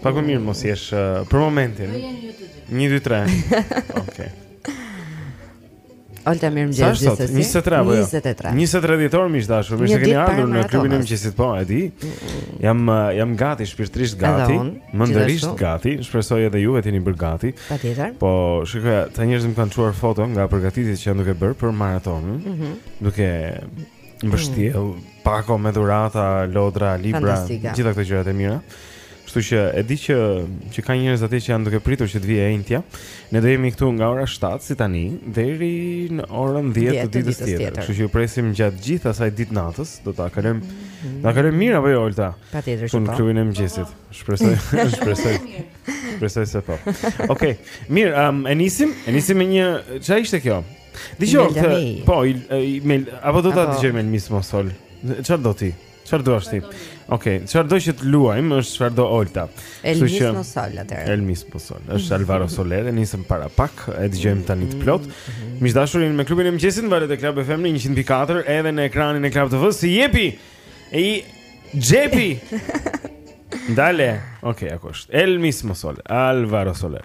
Pak më mirë mos jesh uh, për momentin. Do jeni ju të dy. 1 2 3. Okej. Olta mirëmëngjes, sot. 23 apo jo? 23. 23 dhjetor më miq të dashur, mirë se keni ardhur në klubin e mëngjesit po, e di. Jam uh, jam gati shpirtërisht gati, mendërisht gati, shpresoj edhe ju vetë jeni bërë gati. Patjetër. Po, shikoj, ca njerëz më kanë çuar foto nga përgatitjet që janë duke bërë për maratonën. Mhm. Duke mbështjell pako me dhurata, lodra, libra, gjitha këto gjërat e mira. Kështu që e di që që ka njerëz atje që janë duke pritur që të vijë e enjtja. Ne do jemi këtu nga ora 7 si tani deri në orën 10 të ditës tjetër. Kështu që ju presim gjatë gjithë asaj ditë-nate, do ta kalojmë. Mhm. Do kalojmë mirë apo jo Olta? Patjetër që po. Në klubin e mëngjesit. Shpresoj, shpresoj. Shpresoj se po. Okej. Mirë, um, e nisim, e nisim me një çfarë ishte kjo? Dëgjoj këtë. Po, i, i, me, apo do ta dëgjojmë El Mismo Sol. Çfarë do ti? Çfarë të duash ti? Okej, çfarë do që të luajmë është çfarë do Olta. Kështu që El Mismo Sol atëherë. El Mismo Sol. Është mhm. Alvaro Soler, e nisëm para pak, e dëgjojmë tani të plotë. Mhm. Miq të dashur, jemi klubi e mëngjesit, valët e Club FM 100.4 edhe në ekranin e Club TV. Si jepi? E i Jepi. Dale. Okej, okay, akush. El Mismo Sol, Alvaro Soler.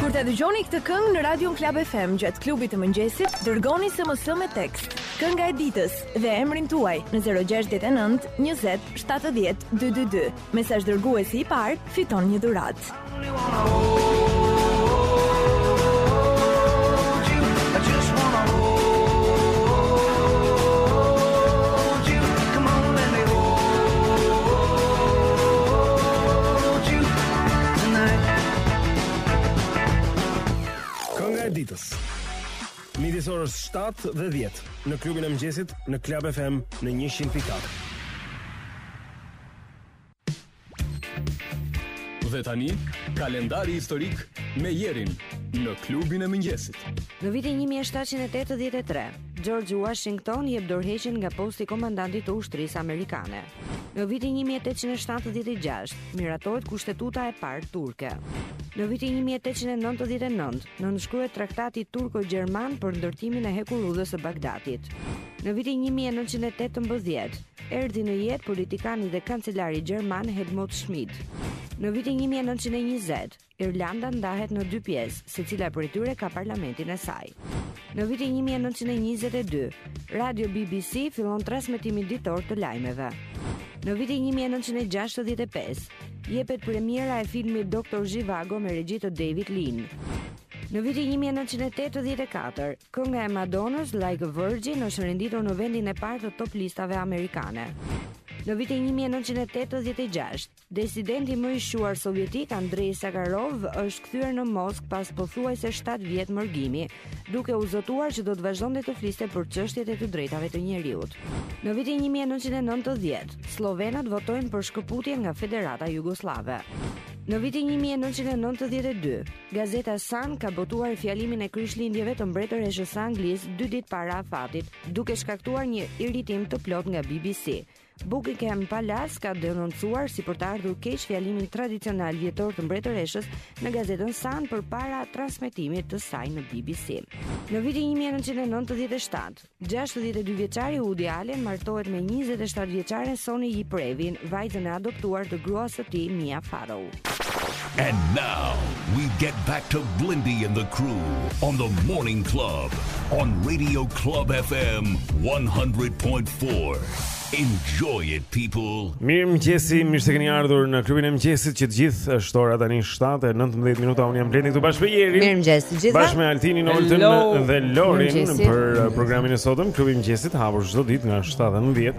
Kur ta dëgjoni këtë këngë në Radio Club FM gjatë klubit të mëngjesit, dërgoni SMS me tekst. Kënga e ditës dhe emrin tuaj në 069 20 70 222. Mesazhdërguesi i parë fiton një dhuratë. Kënga e ditës. Midis orës 7 dhe 10 në klubin e mëngjesit në Club FM në 100.4. Dhe tani, kalendari historik me Jerin në klubin e mëngjesit. Në vitin 1783, George Washington jep dorëheqjen nga posti i komandantit të ushtrisë amerikane. Në vitin 1876, miratohet kushtetuta e parë turke. Në vitin 1899, nënshkruhet traktati turko-gjerman për ndërtimin e hekurudhës së Bagdadit. Në vitin 1918, erdhi në jetë politikani dhe kancelari gjerman Helmut Schmidt. Në vitin 1920, Irlanda ndahet në dy pjesë, secila prej tyre ka parlamentin e saj. Në vitin 1922, radio BBC fillon transmetimin ditor të lajmeve. Në vitin 1965, jepet premiera e filmit Dr. Zhivago me regji të David Lean. Në vitin 1984, kënga e Madonës Like a Virgin është renditur në vendin e parë të top listave amerikane. Në vitin 1986, Disidenti më i shquar sovjetik Andrei Sakharov është kthyer në Moskë pas pothuajse 7 vjet mërgimi, duke u zotuar që do të vazhdonte të fliste për çështjet e të drejtave të njeriut. Në vitin 1990, sllovenët votojnë për shkëputje nga Federata Jugosllave. Në vitin 1992, gazeta Sun ka botuar fjalimin e Krishtlindjeve të Mbretëreshës së Anglisë dy ditë para afatit, duke shkaktuar një irritim të plotë nga BBC. Buckingham Palace ka denoncuar si për të ardhur keq fjalimin tradicional vjetor të mbretëreshës në gazetën Sun përpara transmetimit të saj në BBC. Në vitin 1997, 62 vjeçari Woody Allen martohet me 27 vjeçaren Soon-Yi Previn, vajzën e adoptuar të gruas së tij Mia Farrow. And now we get back to Blendi and the crew on the morning club on Radio Club FM 100.4. Enjoy it people. Mirëmëngjesi, mirë se keni ardhur në klubin e mëngjesit që të gjithë është ora tani 7:19 minuta. Unë jam Blendi këtu bashkë me Jerin. Mirëmëngjes të gjithëve. Bashkë me Altinin, Oltën dhe Lorin për uh, programin e sotëm, klubi i mëngjesit hapur çdo ditë nga 7:19.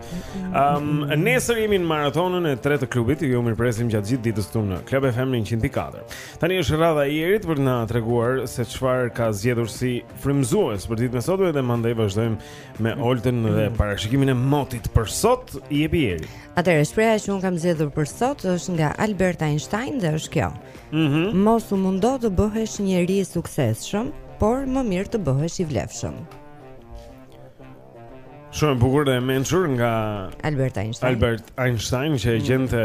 Ëm, um, nesër jemi në maratonën e tretë të klubit, ju mirëpresim gjatë gjithë ditës këtu në Club FM 100.4. Tani është rradha e Jerit për të na treguar se çfarë ka zgjedhur si frymëzues për ditën e sotme dhe mandej vazhdojmë me Oltën dhe parashikimin e motit për sot. Jepi Jeri. Atëherë shprehja që unë kam zgjedhur për sot është nga Albert Einstein dhe është kjo. Mhm. Mm Mos u mundo të bëhesh njeri i suksesshëm, por më mirë të bëhesh i vlefshëm. Shumë e bukur dhe e mençur nga Albert Einstein. Albert Einstein që e gjente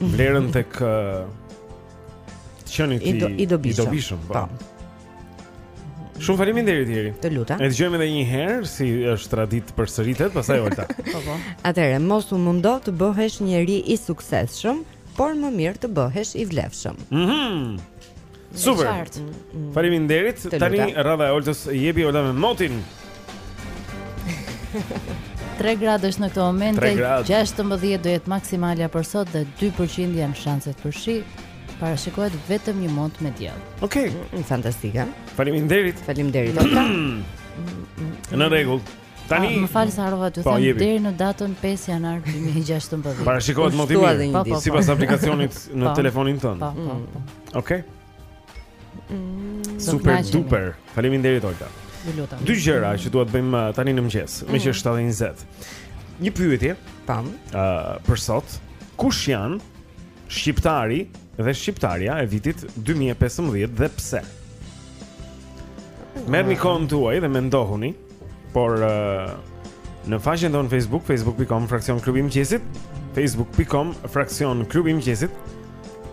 vlerën tek të qenit i dobishëm. Po. Shumë faleminderit Jeri. Të lutem. E dëgjojmë edhe një herë siç është traditë përsëritet, pastaj Olta. Po po. Atëherë mos u mundo të bëhesh njeri i suksesshëm, por më mirë të bëhesh i vlefshëm. Mhm. Mm Super. Mm, mm. Faleminderit. Tani rradha e Oltës, jepi Olta me motin. 3 gradë është në këto momente, 16 do jetë maksimalja për sot dhe 2% janë shanset për shi. Parashikohet vetëm një mot me diell. Okej, okay. Mm, fantastike. Faleminderit. Faleminderit. Në rregull. Tani ah, më fal se harrova të po, them po, deri në datën 5 janar 2016. Parashikohet mot i mirë po, po, sipas aplikacionit në telefonin tënd. Po, po, po. Mm. Okej. Mm. Super duper. Faleminderit Olta. Ju lutem. Dy gjëra që duhet të bëjmë uh, tani në mëngjes, mm. meqë është 7:20. Një pyetje, pam, ë uh, për sot, kush janë Shqiptari dhe shqiptarja e vitit 2015 dhe pse. Merrni kohën tuaj dhe mendohuni, por uh, në faqen tonë Facebook, facebook.com fraksion klubi i mëngjesit, facebook.com fraksion klubi i mëngjesit.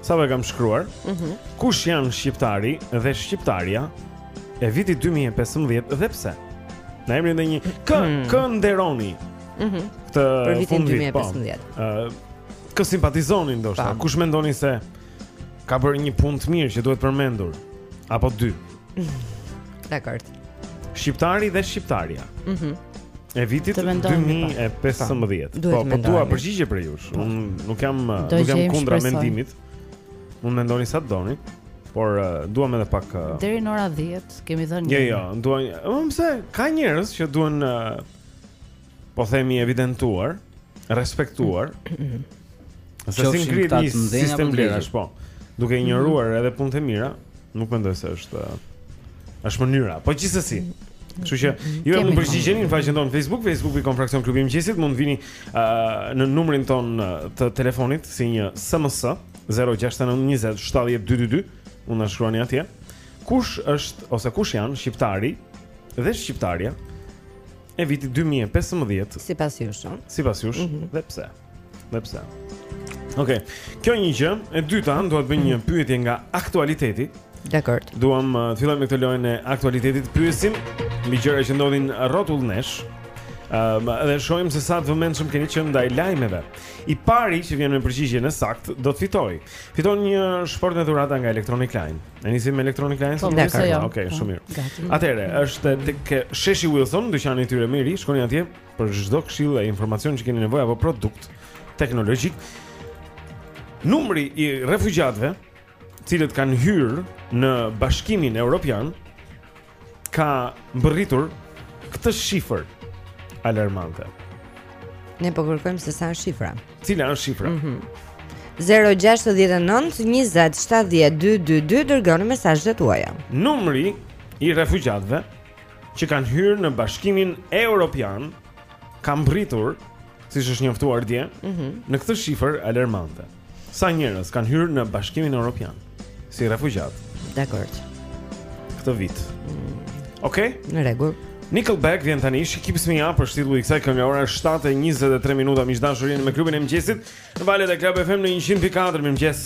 Sapo e kam shkruar? Mhm. Mm Kush janë shqiptari dhe shqiptarja e vitit 2015 dhe pse? Na emri ndonjë kë mm. kë nderoni? Mhm. Mm këtë vitin 2015. Po. Ëh, uh, Kë simpatizoni ndoshta, kush mendoni se ka bërë një punë të mirë që duhet përmendur apo dy. Dakord. Shqiptari dhe shqiptarja. Mhm. Mm e vitit 2015. Po, po dua përgjigje prej jush. Po. Unë nuk jam nuk jam kundra mendimit. Mund mendoni sa të doni, por uh, duam edhe pak uh, Deri në orën 10 kemi dhënë. Jo, jo, duam. Po pse ka njerëz që duhen uh, po themi evidentuar, respektuar. Se s'e ngre një sistem vlerash, po. Duke mhm. injoruar edhe punët e mira, nuk mendoj se është është mënyra. Po gjithsesi. Kështu që mhm. ju na përgjigjeni në faqen tonë Facebook, facebook.com fraksion klubi i mëngjesit, mund të vini uh, në numrin tonë të telefonit me një SMS 0692070222, mund na shkruani atje. Kush është ose kush janë shqiptari dhe shqiptarja e vitit 2015. Sipas jush. Sipas jush, mm -hmm. dhe pse? Dhe pse? Okej. Okay. Kjo një gjë, e dyta, do të bëj një mhm. pyetje nga aktualiteti. Dakord. Duam uh, të fillojmë me këtë lojën e aktualitetit. Pyesim mbi gjëra që ndodhin rrotull nesh. Ëm ehm, um, dhe shohim se sa të vëmendshëm keni qenë ndaj lajmeve. I pari që vjen me përgjigjen e saktë do të fitojë. Fiton një shportë me dhurata nga Electronic Line. E nisim me Electronic Line? Po, mirë se jo. Okej, shumë mirë. Gati. Atëherë, është tek Sheshi Wilson, dyqani i tyre më i ri, shkoni atje për çdo këshillë e informacion që keni nevojë apo produkt teknologjik. Numri i refugjatëve, të cilët kanë hyrë në Bashkimin Evropian, ka mbërritur këtë shifër alarmante. Ne po kërkojmë se sa është shifra. Cila është shifra? Mhm. Mm 0692070222 Dërgoni mesazhet tuaja Numri i refugjatëve Që kanë hyrë në bashkimin Europian ka mbërritur siç është njoftuar dje mm -hmm. Në këtë shifër alarmante Sa njerëz kanë hyrë në Bashkimin Evropian si refugjat? Dakord. Këtë vit. Mm. Okej, okay? në rregull. Nickelback vjen tani, She Keeps Me Up, është titulli i kësaj kënge, ora 7:23 minuta, miq të dashur, jeni me klubin e mëngjesit. Në valët e Club FM në 100.4, mirëmëngjes.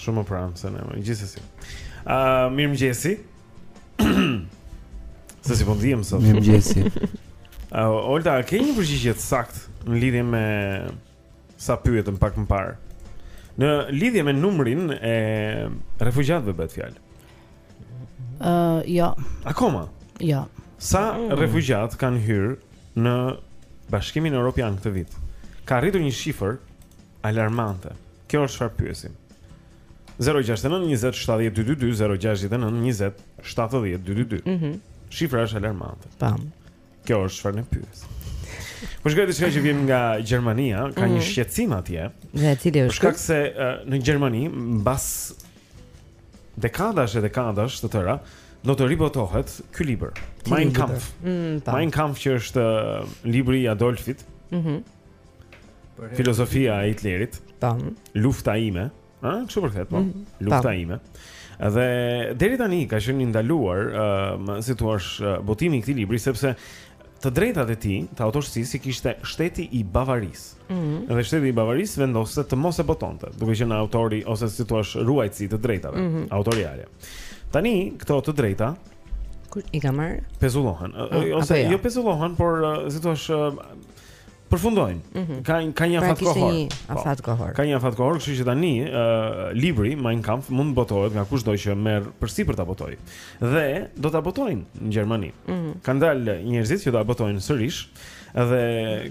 Shumë më pranë se ne, gjithsesi. Ë, uh, mirëmëngjesi. Se si po ndihem sot. Mirëmëngjesi. Ë, uh, Olta, a ke një përgjigje të saktë në lidhje me sa pyetëm pak më parë? Në lidhje me numrin e refugjatëve bëhet fjalë. Ë, uh, jo. Akoma? Jo. Sa mm. refugjatë kanë hyrë në Bashkimin Europian këtë vit? Ka arritur një shifër alarmante. Kjo është çfarë pyesim. 069 20 70 222 069 20 70 222. Mhm. Mm Shifra është alarmante. Tam. Kjo është çfarë ne pyes. Po shikoj diçka që vjen nga Gjermania, ka një mhm. shqetësim atje. Dhe cili është? Për shkak se në Gjermani mbas dekadash e dekadash të tëra do të ribotohet ky libër. Mein Kampf. Mm, Mein Kampf që është libri i Adolfit. Mhm. Mm Filozofia e Hitlerit. Tam. Lufta ime, ë, kështu përkthehet, po. Mm, Lufta ime. Dhe deri tani ka qenë i ndaluar, ë, uh, si thua, uh, botimi i këtij libri sepse të drejtat e tij, të autorësisë i kishte shteti i Bavarisë. Ëh. Mm -hmm. Dhe shteti i Bavarisë vendoste të mos e botonte, duke qenë autori ose si thua, ruajtësi i të drejtave mm -hmm. autoriale. Tani këto të drejta kur i ka marrë? Pezullohen. Ah, ose jo, jo pezullohen, por si thua, përfundojnë. Mm -hmm. Ka ka një pra, afat kohor. Një po. afat kohor. Ka një afat kohor, kështu që tani ë uh, libri Mein Kampf mund të botohet nga kushdo që merr përsipër ta botuar. Dhe do ta botojnë në Gjermani. Mm -hmm. Kanë dalë njerëzit që do ta botojnë sërish dhe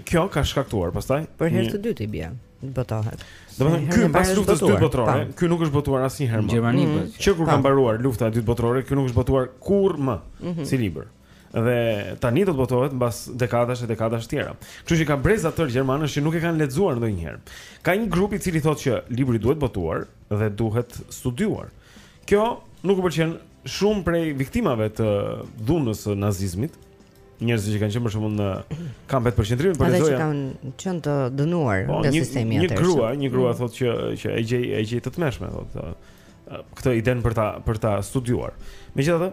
kjo ka shkaktuar pastaj për herë të dytë i bie botohet. Domethënë ky pas luftës së dytë botërore, ky nuk është botuar asnjëherë më. Në Gjermani. Mm -hmm. Që kur ka mbaruar lufta e dytë botërore, ky nuk është botuar kurrë më mm -hmm. si libër. Dhe tani do të botohet mbas dekadash e dekadash të tëra. Kështu që ka breza të tërë gjermanësh që nuk e kanë lexuar ndonjëherë. Ka një grup i cili thotë që libri duhet botuar dhe duhet studiuar. Kjo nuk u pëlqen shumë prej viktimave të dhunës së nazizmit, njerëz që kanë qenë për shembull në kampet e përqendrimit për Zoja. Ata kanë qenë të dënuar po, nga sistemi atëherë. Një grua, një grua mm. thotë që që e gjej e gjej të tmerrshme thotë këtë idenë për ta për ta studiuar. Megjithatë,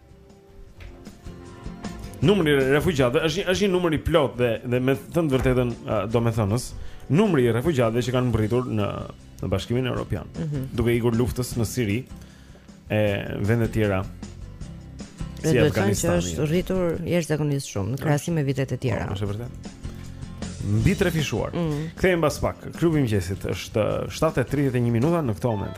Numri i refugjatëve është një është një numër i plotë dhe dhe me thënë të vërtetën domethënës, numri i refugjatëve që kanë mbërritur në në Bashkimin Europian, mm -hmm. duke ikur luftës në Siri e vende të tjera. Që do të thotë që është rritur jashtëzakonisht shumë në krahasim me vitet e tjera. Po, është e vërtetë. Mbi trefishuar. Mm -hmm. Kthehemi pas pak. Klubi i mëngjesit është 7:31 minuta në këtë moment.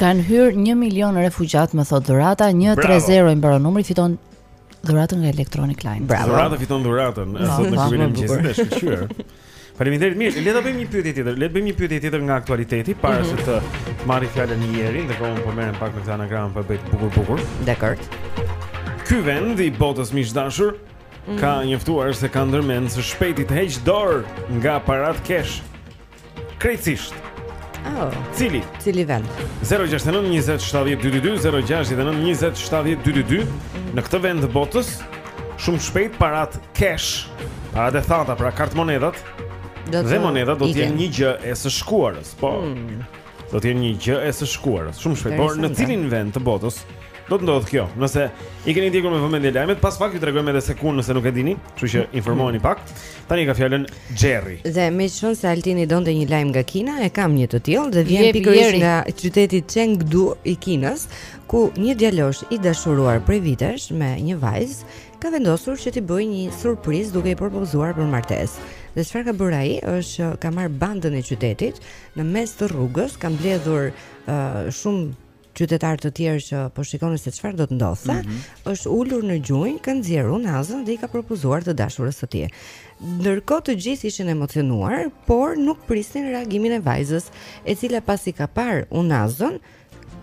Kanë hyrë 1 milion refugjatë, më thotë Dhurata, 130 i mbaron numri, fiton dhuratën nga Electronic Line. Bravo. Dhurata fiton dhuratën, e sot në klubin e mëngjesit është shkëlqyeshëm. Faleminderit mirë. Le të bëjmë një pyetje tjetër. Le të bëjmë një pyetje tjetër nga aktualiteti para mhm. se të marrim fjalën e Xherrit, ndërkohë unë po merrem pak me këtë anagram për ta bërë bukur bukur. Dakord. Ky vend i botës miq të dashur mhm. ka njoftuar se ka ndërmend së shpejti të heqë dorë nga paratë cash. Krejtësisht. Oh. Cili? Cili vend? 069 20 70 222 069 20 70 222 Në këtë vend të botës Shumë shpejt paratë cash Paratë e thata pra kartëmonedhat do Dhe monedhat do të jenë një gjë e së shkuarës Po mm. Do të jenë një gjë e së shkuarës Shumë shpejt Por në cilin vend të botës Do të ndodhë kjo Nëse i keni ndjekur me vëmendje lajmet Pas pak ju tregojme edhe se ku nëse nuk e dini Kështu që informoheni pak Tani ka fjalën Xherri. Dhe meqenëse Altini donte një lajm nga Kina, e kam një të tillë dhe vjen pikërisht nga qyteti Chengdu i Kinës, ku një djalosh i dashuruar prej vitesh me një vajzë ka vendosur që t'i bëjë një surprizë duke i propozuar për martesë. Dhe çfarë ka bërë ai është që ka marrë bandën e qytetit në mes të rrugës, ka mbledhur uh, shumë qytetarë të tjerë që po shikonin se çfarë do të ndodhte, mm -hmm. është ulur në gjunjë, ka nxjerrë unazën dhe i ka propozuar të dashurës së tij. Ndërkohë të gjithë ishin emocionuar, por nuk prisnin reagimin e vajzës, e cila pasi ka parë unazën,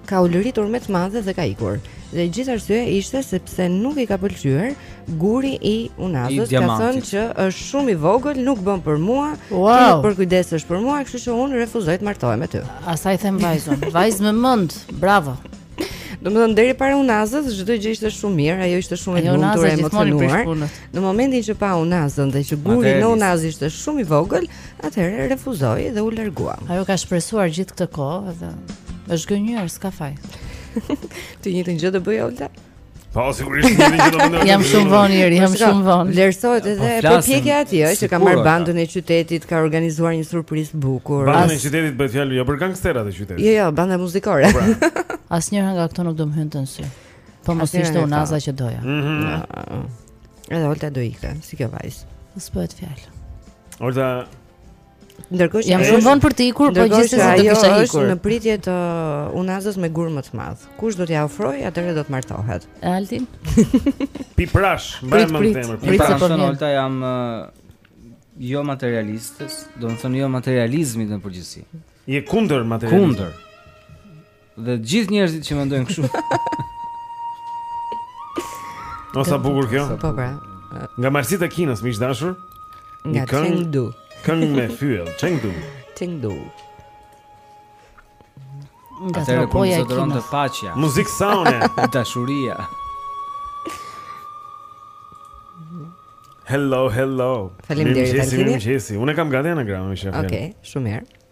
ka ulëritur me të madhe dhe ka ikur. Dhe gjithë arsyeja ishte sepse nuk i ka pëlqyer guri i unazës ka thënë që është shumë i vogël, nuk bën për mua, wow. ti nuk përkujdesesh për mua, kështu që unë refuzoj të martohem me ty. Asaj them vajzë unë, vajzë me mend, bravo. Domethënë deri para unazës çdo gjë ishte shumë mirë, ajo ishte shumë e lumtur e emocionuar. Në momentin që pa unazën dhe që guri në unazë ishte shumë i vogël, atëherë refuzoi dhe u largua. Ajo ka shpresuar gjithë këtë kohë dhe është gënjyer, s'ka faj. Të njëjtën gjë do bëje Olta? Po sigurisht që të njëjtën gjë. Jam shumë vonë Xherri, jam shumë vonë. Vlerësohet edhe po përpjekja e tij, që ka marrë bandën e qytetit, ka organizuar një surprizë të bukur. Bandën e qytetit bëhet fjalë jo për gangsterat e qytetit. Jo, jo, banda muzikore. Po, pra. Asnjëra nga këto nuk do më hynte në sy. Po mos ishte unaza që doja. Mhm. Edhe Olta do ikte, si kjo vajzë. Mos bëhet fjalë. Olta Ndërkohë që jam shumë vonë për të ikur, po gjithsesi do të kisha ikur. Është në pritje të unazës me gur më të madh. Kush do t'ia ofrojë, atëherë do të martohet. Altin. Pi prash, mbaj më zemër. Pi prash, po unë jam jo materialistes, domethënë jo materializmit në përgjithësi. Je kundër materializmit. Kundër. Dhe të gjithë njerëzit që mendojnë kështu. O sa bukur kjo. Po pra. Nga marsit e Kinës, miq të dashur. Nga Chengdu. Këngë me fyell, Chengdu. Chengdu. Nga Tropoja e Kinës. Të paqja. Muzikë saune, dashuria. Hello, hello. Faleminderit. Mirëmëngjes, mirëmëngjes. Unë kam gati anagramën, shef. Okej, okay, shumë mirë.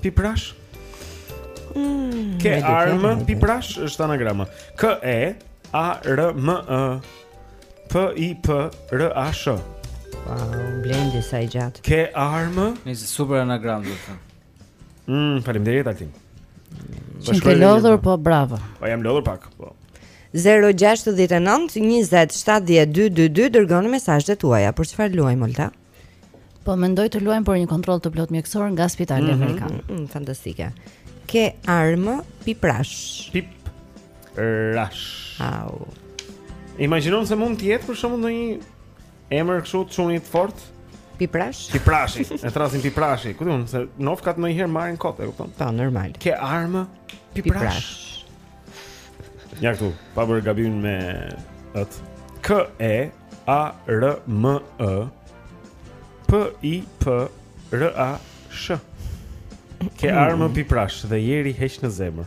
Piprash? Mm, Ke armë piprash është anagrama. K E A R M E P I P R A S H. Wow, Blendi sa e gjatë. Ke armë? Nice super anagramë do të thënë. Mm, faleminderit Altin. Paske lodhur, po bravo. Po jam lodhur pak, po. 069 20 70 222 dërgoni mesazhet tuaja për çfarë luajmë Olta? Po mendoj të luajmë për një kontroll të plotë mjekësor nga Spitali mm -hmm. Amerikan. Mm -hmm. Fantastike. Ke armë piprash. Pip rash. Au. Imagjino se mund të jetë për shembull ndonjë emër kështu çuni të fortë. Piprash? Piprashi. E thrasin piprashi. Ku di unë se nofkat më herë marrin kot, e kupton? Po, normal. Ke armë piprash. Ja këtu, pa bërë gabim me atë. K E A R M E P I P R A S H. Ke mm. armë piprash dhe Jeri heq në zemër.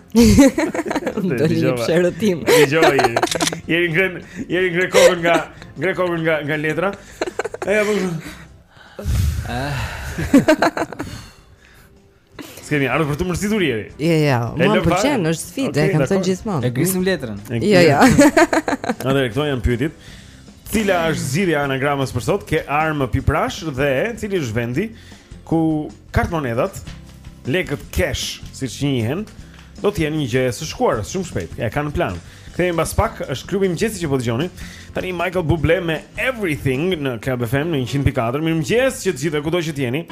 Do të jep shërotim. Dëgjoj. Jeri ngre, Jeri ngre kokën nga, ngre kokën nga nga letra. Ai apo. Ah. S'kemi ardhur për të mërzitur Jeri. Jo, jo, mua më pëlqen, është sfidë, e kam thënë gjithmonë. E grisim letrën. Jo, jo. Atëherë këto janë pyetjet. Cila është zgjidhja e anagramës për sot? Ke armë piprash dhe cili është vendi ku kartmonedat, lekët cash, siç njihen, Do të jenë një gjë e së shkuarës shumë shpejt. E kanë në plan. Kthehemi mbas pak, është klubi i mëngjesit që po dëgjoni. Tani Michael Bublé me Everything në Club FM në 100.4. Mirëmëngjesi të gjithëve kudo që të jeni.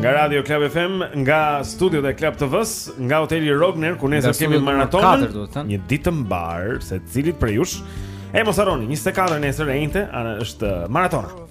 Nga Radio Club FM, nga studiot e Club TV-s, nga hoteli Rogner ku nesër kemi maratonën. Një ditë të mbarë secilit prej jush. E mos harroni, 24 nesër e enjte është maratona.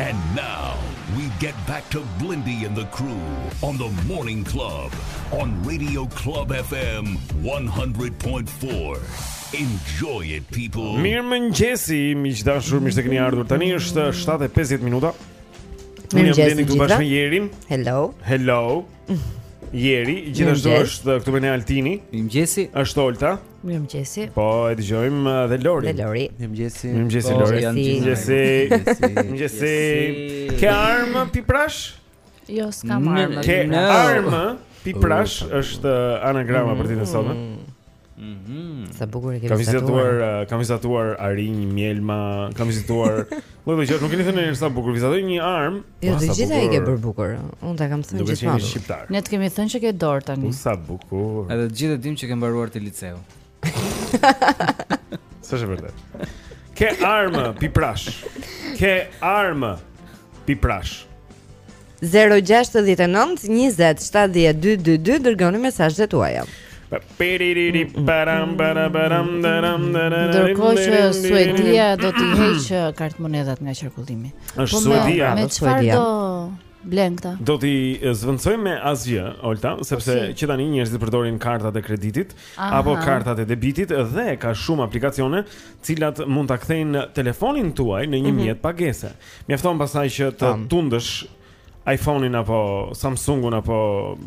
And now we get back to Blendi and the crew on the morning club on Radio Club FM 100.4. Enjoy it people. Mirëmëngjesi, miq të dashur, mirë se keni ardhur. Tani është 7:50 minuta. Mirëmëngjesi të gjithëve. Hello. Hello. Gjithashtu është këtu me ne Altini. Mirëmëngjesi. Është Olta. Mirëmëngjesi. Po e dëgjojmë uh, dhe Lori. Dhe Lori. Mirëmëngjesi. Mirëmëngjesi po, Lori. Mirëmëngjesi. Mirëmëngjesi. Ke armë pi prash? Jo, s'kam armë. Ke armë pi prash është uh, anagrama për ditën e sotme. Mm. Mhm. Sa bukur e ke vizatuar. Kam vizatuar, eh, kam vizatuar arinj, mjelma, kam vizatuar. Lloj lloj gjërash, nuk keni thënë sa bukur vizatoj një armë. Jo, të gjitha i ke bërë bukur. Unë ta kam thënë gjithmonë. Nuk e shqiptar. Ne të kemi thënë që ke dorë tani. Po sa bukur. Edhe të gjithë dimë që ke mbaruar te liceu. Sa është vërtet. Ke armë piprash. Ke armë piprash. Zero gjashtëdhjetë e nëntë njëzet shtatëdhjetë dy dy dy dërgoni mesazhet tuaja. Ndërkohë që Suedia do t'i heqë uh, kartëmonedhat nga qarkullimi. Është Po me- Suedia. Me Është çfarë Suedia. do blejnë këta? Do t'i zëvendësojë me asgjë, Olta, sepse Po si? që tani njerëzit përdorin kartat e kreditit Aha. apo kartat e debitit dhe ka shumë aplikacione, të cilat mund ta kthejnë telefonin tuaj në një mjet pagese. Mjafton pastaj që të Tam. tundësh iPhone-in apo Samsung-un apo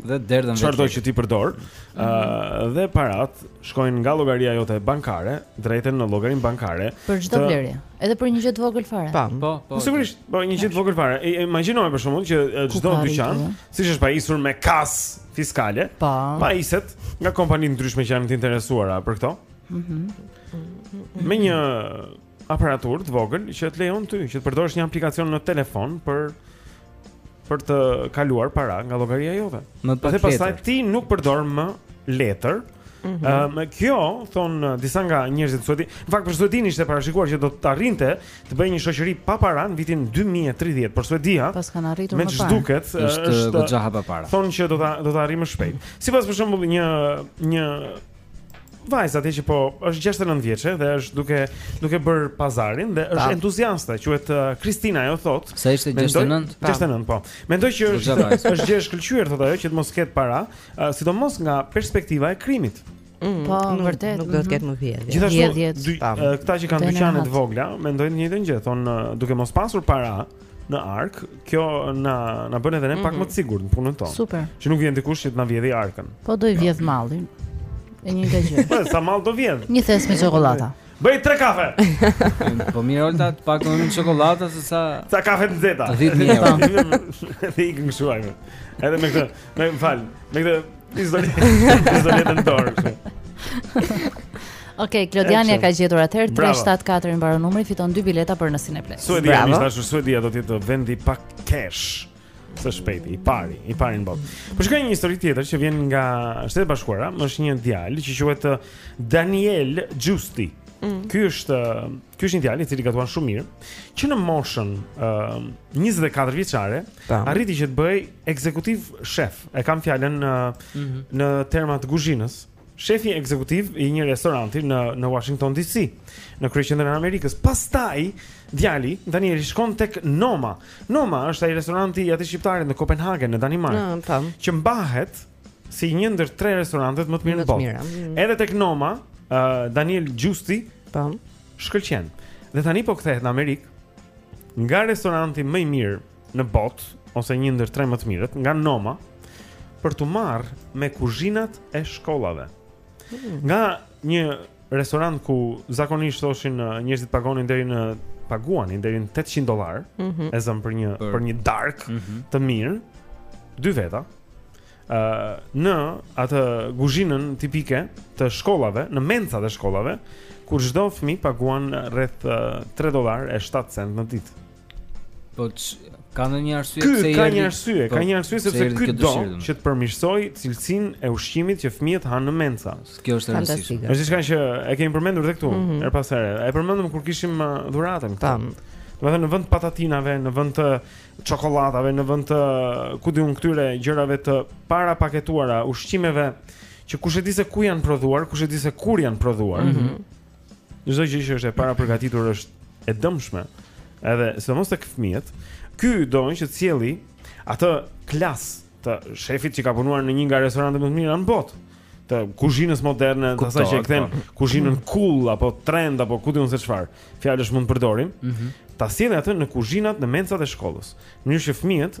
dhe derdhën çfarë do që ti përdor. Ëh mm -hmm. dhe parat shkojnë nga llogaria jote bankare drejt e në llogarinë bankare. Për çdo blerje, të... edhe për një gjë të vogël fare. Po, po, po. po sigurisht, po një gjë të vogël fare. Imagjino për shembull që çdo dyqan, siç është pajisur me kasë fiskale, po. pajiset nga kompani të ndryshme që janë të interesuara për këto. Mhm. Mm me një aparaturë të vogël që të lejon ty që të përdorësh një aplikacion në telefon për për të kaluar para nga llogaria jote. Më pak letër. Pastaj ti nuk përdor më letër. Ëm mm -hmm. uh, kjo thonë uh, disa nga njerëzit suedi, në fakt për Suedinë ishte parashikuar që do të arrinte të bëhej një shoqëri pa para në vitin 2030, por Suedia paskan arritur më parë. Me ç'duket uh, është goxha hapa përpara. Thonë që do ta do ta arrijë më shpejt. Sipas për shembull një një vajzë atje që po është 69 vjeçe dhe është duke duke bërë pazarin dhe është entuziaste, quhet uh, Kristina, ajo thotë. Sa ishte 69? 69 po. Mendoj që është është gjë e shkëlqyer thotë ajo që të mos ketë para, uh, sidomos nga perspektiva e krimit. Mm, po, nuk, vërtet. Nuk do të ketë më vjedhje. Gjithashtu, uh, këta që kanë dyqane të vogla, mendojnë të njëjtën gjë, thonë duke mos pasur para, në arkë, kjo na na bën edhe ne pak më mhm. të sigurt në punën tonë. Super. Që nuk vjen dikush që të na vjedhë arkën. Po do i vjedhë mallin. E një nga gjë. Po sa mall do vjedhë? Një thes me çokoladë. Bëj tre kafe. Po mirë Olta, të pak më çokoladë se sa sa kafe të nxehta. 10000 euro. Ti ikën këtu ai. Edhe me këtë, më fal, me këtë Pistoletën dorë kështu. Ok, Klodiani e ka gjetur atëherë 374 i mbaron numri, fiton dy bileta për në Cineplex. Suedia, më thanë Suedia do të jetë vendi pa cash. Së shpejti, i pari, i pari në botë. Po shkoj te një histori tjetër që vjen nga Shtetet e Bashkuara, është një djalë që quhet uh, Daniel Giusti. Mm. Ky është, uh, ky është një djalë i cili gatuan shumë mirë, që në moshën uh, 24 vjeçare arriti që të bëhej ekzekutiv shef, e kam fjalën në mm -hmm. në terma të kuzhinës, shefi ekzekutiv i një restoranti në në Washington DC, në kryeqendrën e Amerikës. Pastaj djali Danieli shkon tek Noma. Noma është ai restoranti i atij shqiptarit në Kopenhagen në Danimarkë, mm, po. që mbahet si një ndër tre restorantet më të mirë në botë. Mm. Edhe tek Noma, uh, Daniel Giusti, po, shkëlqen. Dhe tani po kthehet në Amerikë nga restoranti më i mirë në botë ose një ndër tre më të mirët nga Noma për t'u marrë me kuzhinat e shkollave. Hmm. Nga një restorant ku zakonisht thoshin uh, njerëzit pagonin deri në paguanin deri në 800 dollarë, mm -hmm. e zëmë për një për, për një darkë mm -hmm. të mirë, dy veta. ë uh, në atë kuzhinën tipike të shkollave, në mensat e shkollave, ku çdo fëmijë paguan rreth uh, 3 dollarë e 7 cent në ditë. Po ka ndonjë arsye pse i ka një arsye, ka po, një arsye sepse ky do që të përmirësojë cilësinë e ushqimit që fëmijët hanë në mensa. Kjo është e rëndësishme. Është diçka që e kemi përmendur edhe këtu, mhm. herë pas here. E përmendëm kur kishim uh, Dhuratën këtu. Tam. Domethënë në vend të patatinave, në vend të çokoladave, në vend të uh, ku di unë këtyre gjërave të parapaketuara, ushqimeve që kush e di se ku janë prodhuar, kush e di se kur janë prodhuar. Mm -hmm. Çdo gjë që është e parapërgatitur është e dëmshme. Edhe sidomos tek fëmijët. Ky don që të sjellë atë klas të shefit që ka punuar në një nga restorantet më të mira në botë të kuzhinës moderne, të asaj që e kthen po. kuzhinën cool apo trend apo ku di unë se çfarë fjalësh mund të përdorim. Mm -hmm. Ta sjellë atë në kuzhinat në mensat e shkollës. Në mënyrë që fëmijët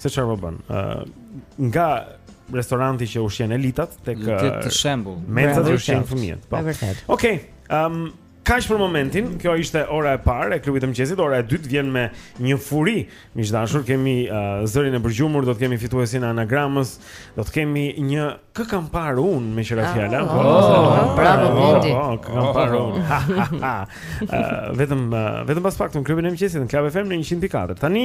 Se çfarë po bën? Ë uh, nga restoranti që ushqen elitat tek uh, shembull, mensat që ushqejnë fëmijët. Po. Okej. Okay, Ëm um, Kaq për momentin, kjo ishte ora e parë e Klubit të Mëngjesit, ora e dytë vjen me një furi. Miq të dashur, kemi uh, zërin e përgjumur, do të kemi fituesin e anagramës, do të kemi një kë kam parë unë me qira ah, fjala. Oh, oh, oh, bravo Blendi. Oh, kë kam parë unë. Uh, vetëm uh, vetëm pas pak në Klubin e Mëngjesit në Club FM në 104. Tani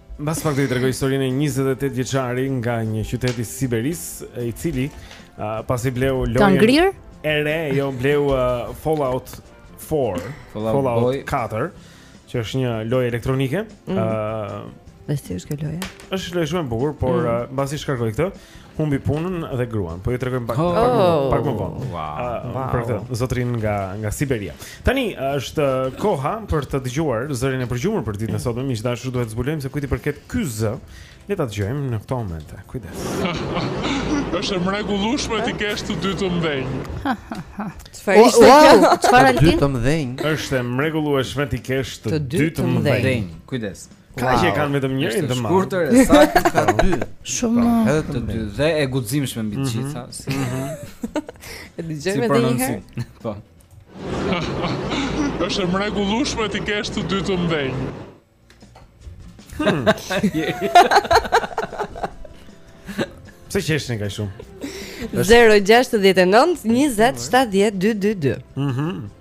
Mbas pak do t'ju tregoj historinë e një 28-vjeçari nga një qytet i Siberisë, i cili uh, pasi bleu lojën Ka ngrirë? E re, jo bleu uh, Fallout 4, Fallout, Fallout 4, që është një lojë elektronike. Ëh, mm. uh, është kjo lojë. Është lojë shumë e bukur, por mm. uh, mbasi shkarkoi këtë, Humbi punën dhe gruan, po ju tregojmë pak oh, pak, oh, pak më vonë. Wow. Uh, wow. Për këtë zotërinë nga nga Siberia. Tani është koha për të dëgjuar zërin e përgjumur për ditën e sotme. Miq të dashur, duhet të zbulojmë se kujt i përket ky zë. Le ta dëgjojmë në këto momente. Kujdes. Është e mrekullueshme t'i kesh të dy të mëdhenj. Çfarë ishte kjo? Çfarë Altin? Dy të mëdhenj. Është e mrekullueshme t'i kesh të dy të mëdhenj. Kujdes. Ka që e kanë vetëm njërin të madh. Shkurt e saktë ka dy. Shumë. Edhe të dy dhe e guximshme mbi të mhm. gjitha. Mhm. E dëgjojmë edhe një herë. Po. Është e mrekullueshme t'i kesh të dy të mëdhenj. Hmm. Pse qeshni kaq shumë? 069 20 70 222. Mhm.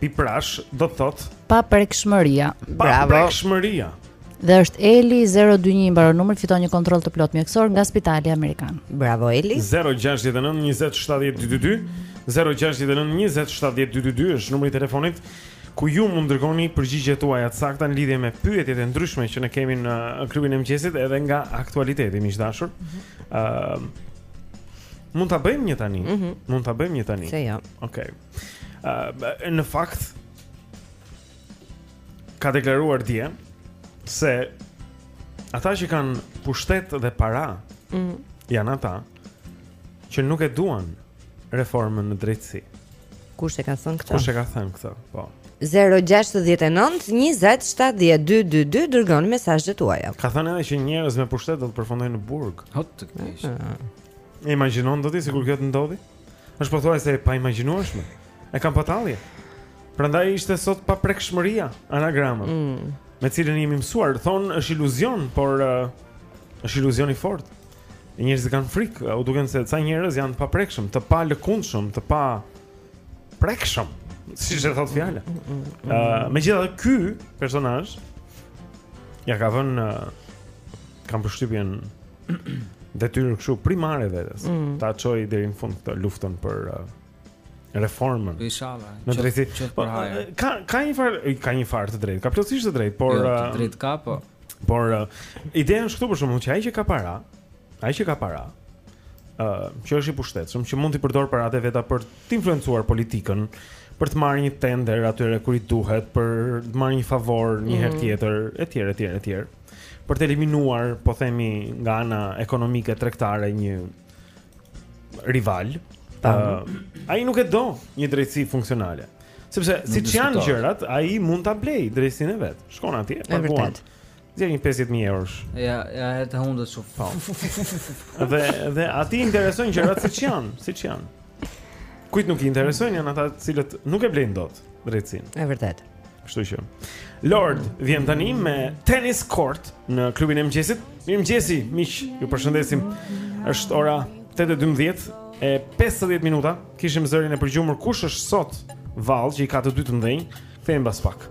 Piprash do të thotë paprekshmëria. Bravo. Paprekshmëria. Dhe është Eli 021 i mbaron numri fiton një kontroll të plotë mjekësor nga Spitali Amerikan. Bravo Eli. 069 20 70 222 069 20 70 222 është numri i telefonit ku ju mund të dërgoni përgjigjet tuaja të sakta në lidhje me pyetjet e ndryshme që ne kemi në Klubin e Mëngjesit edhe nga aktualiteti i ditës. Ëm mhm. mm -hmm. uh, mund ta bëjmë një tani. Mm -hmm. Mund ta bëjmë një tani. Pse jo. Okej. Okay. Ëh, në fakt ka deklaruar dje se ata që kanë pushtet dhe para, ëh, mm. janë ata që nuk e duan reformën në drejtësi. Kush e ka thënë këtë? Kush e ka thënë këtë? Po. 069 20 70 222 Dërgoni mesazhet tuaja Ka thënë edhe që njerëz me pushtet Do të përfundojnë në burg Hot të kishë ah. E imagjinon dot ti sikur kjo të ndodhë? Është pothuajse e paimagjinueshme. E kam pa tallje. Prandaj ishte sot paprekshmëria anagrama. Mm. Me cilën jemi mësuar, thonë është iluzion, por uh, është iluzion i fortë. Njerëzit kanë frikë, u duken se ca njerëz janë të paprekshëm, të palëkundshëm, të paprekshëm, siç e thotë fjala. Ëh, mm, mm, mm, uh, megjithatë ky personazh ia ka vënë uh, kam përshtypjen detyrë kështu primare e vetes, mm -hmm. ta çoj deri në fund këtë luftën për uh, reformën. Inshallah. Në drejtë. Po, ka ka një farë ka një farë të drejte. Ka plotësisht të drejtë, por jo, të uh, drejtë ka po. Por uh, ideja është këtu për shkakun që ai që ka para, ai që ka para, ë, uh, që është i pushtetshëm, që mund t'i përdorë paratë e veta për të influencuar politikën, për të marrë një tender aty kur i duhet, për të marrë një favor një herë mhm. tjetër, etj, etj, etj. për të eliminuar, po themi, nga ana ekonomike tregtare një rival. Uh, ai nuk e do një drejtësi funksionale. Sepse siç janë gjërat, ai mund ta blejë drejtësinë vetë. Shkon atje, paguan. Dhe një 50.000 eurosh. Ja, ja, e ke shumë falas. Dhe, dhe atij interesojnë gjërat siç janë, siç janë. Kujt nuk i interesojnë janë ata të cilët nuk e blejnë dot drejtësinë. Është e vërtetë. Kështu që Lorde vjen tani me Tennis Court në klubin e mëngjesit. Mirëmëngjesi, miq, ju përshëndesim. Është ora 8:12 e 50 minuta. Kishim zërin e përgjumur kush është sot vallë që i ka të dy të mëdhenj. Kthehemi pas pak.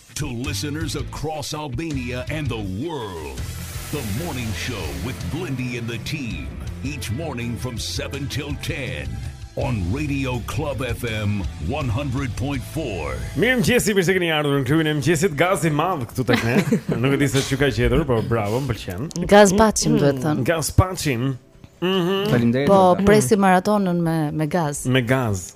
To listeners across Albania and the world, the morning show with Blendi and the team, each morning from 7 till 10 on Radio Club FM 100.4. Mirëmëngjes, mirë se keni ardhur në klubin e mëngjesit, gaz i madh këtu tek ne. Nuk e di se ç'u ka gjetur, po bravo, më pëlqen. Gaz paçim, duhet thënë. Gaz paçim mm -hmm. Po presim maratonën me, me gaz Me gaz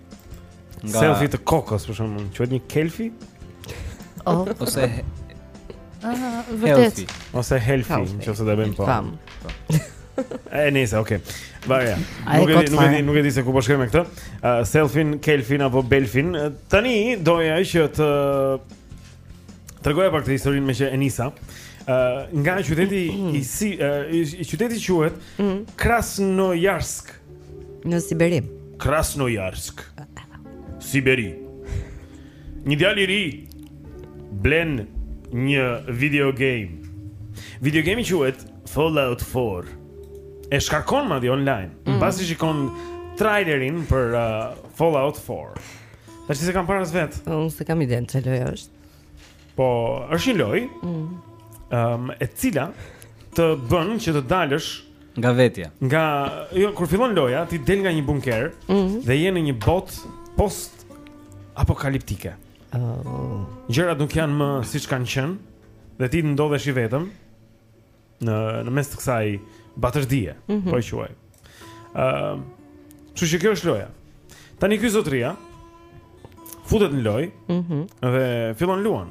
Nga selfie e kokës për shembull, quhet një kelfi? Oh. Ose Aha, vërtet. Ose healthy, nëse do bëjmë po. Tam. E nisa, okay. Vaja. Nuk e di, nuk e di, nuk e di se ku po shkoj me këtë. Uh, selfin, kelfin apo belfin. Tani doja që të tregoja pak këtë historinë meqë e nisa. Uh, nga qyteti i si uh, i qyteti quhet mm. Krasnojarsk. Në Siberi. Krasnojarsk. Siberi. Një djalë i ri ble një video game. Video game-i quhet Fallout 4. E shkarkon madje online. Mm. Mbasi shikon trailerin për uh, Fallout 4. Tash s'e kam parë as vetë. Unë s'e kam idenë çfarë është. Po, është një lojë. Ëm, mm. um, e cila të bën që të dalësh nga vetja. Nga, jo, kur fillon loja, ti del nga një bunker mm -hmm. dhe je në një botë post apokaliptike. Oh. Gjërat nuk janë më siç kanë qenë dhe ti ndodhesh i vetëm. në në mes të kësaj batërdie, mm -hmm. po e quaj. Ëm, ehm, uh, kshtu që kjo është loja. Tani ky zotria futet në lojë, ëh, mm -hmm. dhe fillon luan.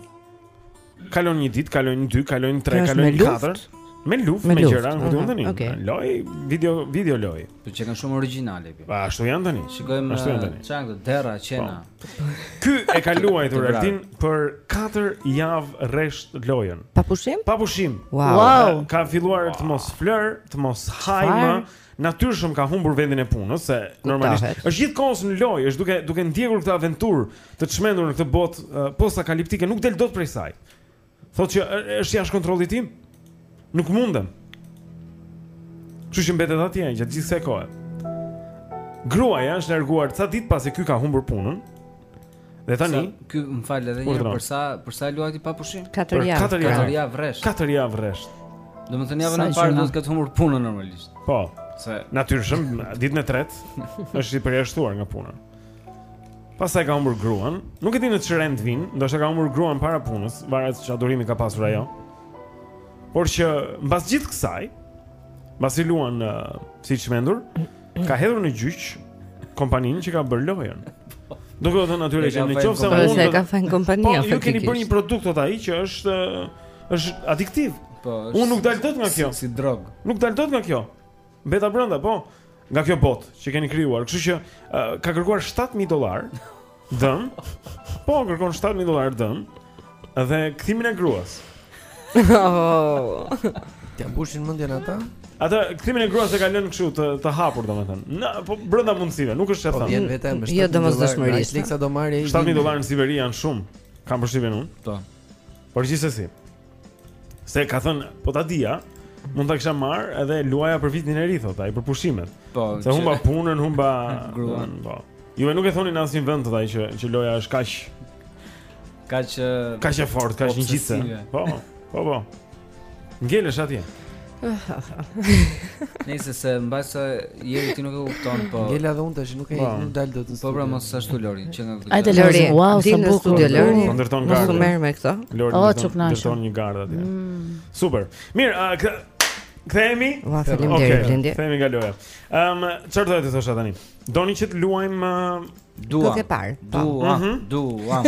Kalon një ditë, kalojnë dy, kalojnë tre, kalojnë katër. Me luftë, me, me gjëra, ku do të thoni? Lojë, video, video lojë. Po që kanë shumë origjinale këtu. Pa ashtu janë tani. Shikojmë ashtu janë tani. Çan këto derra qena. Po. Ky e ka luajtur, Altin, për 4 javë rresht lojën. Pa pushim? Pa pushim. Wow. wow. Ka filluar wow. të mos flerë, të mos hajë më. Natyrshëm ka humbur vendin e punës se normalisht është gjithë kohës në lojë, është duke duke ndjekur këtë aventurë të çmendur në këtë botë uh, postapokaliptike, nuk del dot prej saj. Thotë që është jashtë kontrollit tim. Nuk mundem. Kështu që mbetet atje gjatë gjithë kësaj kohe. Gruaja është larguar ca ditë pasi ky ka humbur punën. Dhe tani, ky më fal edhe një herë për sa për sa luajti pa pushim? 4 javë. 4 javë. 4 javë rresht. 4 javë rresht. Domethënë javën e parë do të ketë humbur punën normalisht. Po. Se natyrshëm ditën e tretë është i përjashtuar nga puna. Pastaj ka humbur gruan. Nuk e di në ç'rend vijnë, ndoshta ka humbur gruan para punës, varet se çfarë durimi ka pasur ajo. Por që mbas gjithë kësaj, mbasi luan uh, si i çmendur, ka hedhur në gjyq kompaninë që ka bërë lojën. Duke u thënë atyre që në qoftë se mund të, ç'faj ka kompania Po, ju keni bërë një produkt thotë ai që është është adiktiv. Po, është. Unë nuk dal dot nga kjo. Si drogë. Nuk dal dot nga kjo. Mbeta brenda, po. Nga kjo botë që keni krijuar. Kështu që uh, ka kërkuar 7000 dollarë dëm. Po, kërkon 7000 dollarë dëm dhe kthimin e gruas. Oh. T'ia mbushin mendjen ata? Ata kthimin e gruas e ka lënë kështu të të hapur domethënë. Në po brenda mundësive, nuk është e po, thënë. Po vjen vetëm me 7000 dollarë. Jo domosdoshmërisht. Ai lekë sa do marrë ai. 7000 dollarë në Siberi janë shumë. Kam përshtypjen unë. Po. Por gjithsesi, Se ka thënë, po ta dija, mund ta kisha marrë edhe luaja për vitin e ri thotë ai për pushimet. Po. Se humba punën, humba gruan, po. Ju nuk e thoni në asnjë vend thotë ai që që loja është kaq kaq kaq e fortë, kaq ngjitëse. Po, po, po. Ngelesh atje. Nëse se mbase jeri ti nuk e kupton po. Ngela dhe unë tash nuk e po. nuk dal dot. Po pra mos ashtu Lori, që nga. Hajde Lori, wow, sa bukur Lori. Po ndërton gardh. Mos u merr me këto. Lori, oh, ndërton një gardh atje. Mm. Super. Mirë, kthehemi. Ua, faleminderit Blendi. Kthehemi nga loja. Ehm, çfarë doja të thosha tani? Doni që të luajmë Duam. Duke parë. Po. Duam. Mhm. Duam.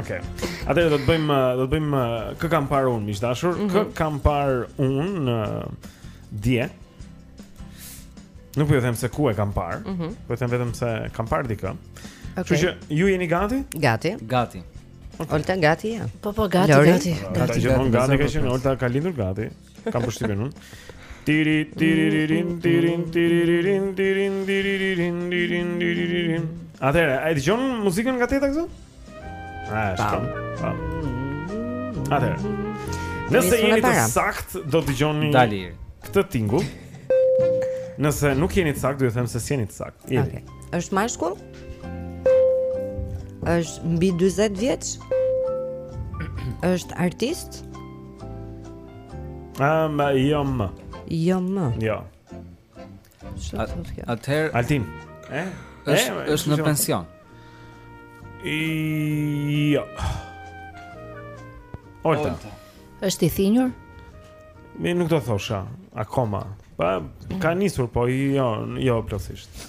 Okej. Atëherë do të bëjmë uh, do të bëjmë uh, kë kam parë unë, miq të dashur? Mhm. Kë kam parë unë në dje? Nuk po ju them se ku e kam parë. Mhm. Po ju them vetëm se kam parë dikë. Kështu Okej. që ju jeni gati? Gati. Gati. Olta gati ja. Po po gati, Lori? gati. Olta gjithmonë gati ka qenë, Olta ka lindur gati. Kam përshtypjen unë. Tiri tiri ririn tirin tiri ririn tirin tiri ririn tirin tiri ririn. Atëherë, a e dëgjon muzikën nga teta këtu? Ah, po. Po. Atëherë. Nëse jeni të sakt, do të dëgjoni këtë tingull. Nëse nuk jeni të sakt, do ju them se s'jeni të sakt. Okej. Okay. Është mashkull? Është mbi 40 vjeç? Është artist? Am, um, jo më. Jo më. Jo. Atëherë Altin. Ë? Është është në pension. Jo. Olta. Është i thinjur? Mi nuk do thosha akoma. Pa ka nisur po jo, jo plotësisht.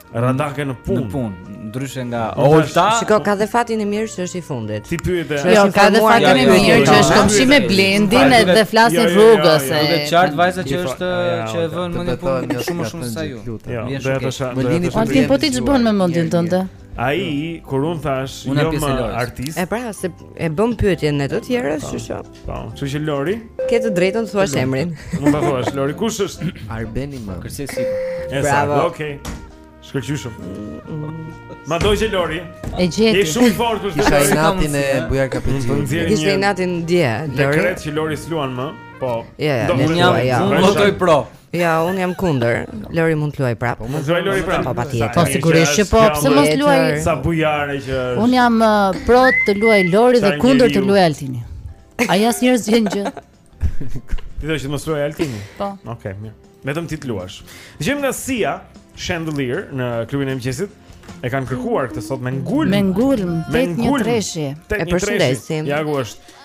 Radake në punë. Në punë, ndryshe nga Olta. Shiko, ka dhe fatin e mirë që është i fundit. Ti pyete. Jo, ka dhe fatin e mirë që është komshi me Blendin dhe flasin rrugës. Është e qartë vajza që është që e vën mendjen në punë shumë më shumë se ju. Jo, do të shoh. Më lini fatin. Ti po ti ç'bën me mendjen tënde? Ai kur un thash jo më artist. E pra, se e bën pyetjen e të tjerës, kështu që. Po, kështu që Lori ke të drejtën të thuash emrin. Mund ta thuash Lori, kush është? Arbeni më. Kërcen si. Bravo. Okej. Shkëlqyshëm. Ma do që Lori. E gjeti. Je shumë i fortë për këtë. Ishte natin e Bujar Kapexhiut. Ishte natin dje, Lori. Dekret që Lori s'luan më. Po. Ja, ja, do të jam. Nuk do pro. Ja, un jam kundër. Lori mund të luaj prap. Po mund të luaj Lori prap. Po patjetër. Po sigurisht që po, pse mos luaj? Sa bujare që është. Un jam uh, pro të luaj Lori dhe kundër të luaj Altini. As njëra gjë. Ti do të mos luaj Altini. Po. Okej, mirë. Vetëm ti të luash. Dëgjojmë nga Sia Chandelier në klubin e mëngjesit. E kanë kërkuar këtë sot me ngulm. Me ngulm, me ngulm. E përshëndesim. Ja ku është.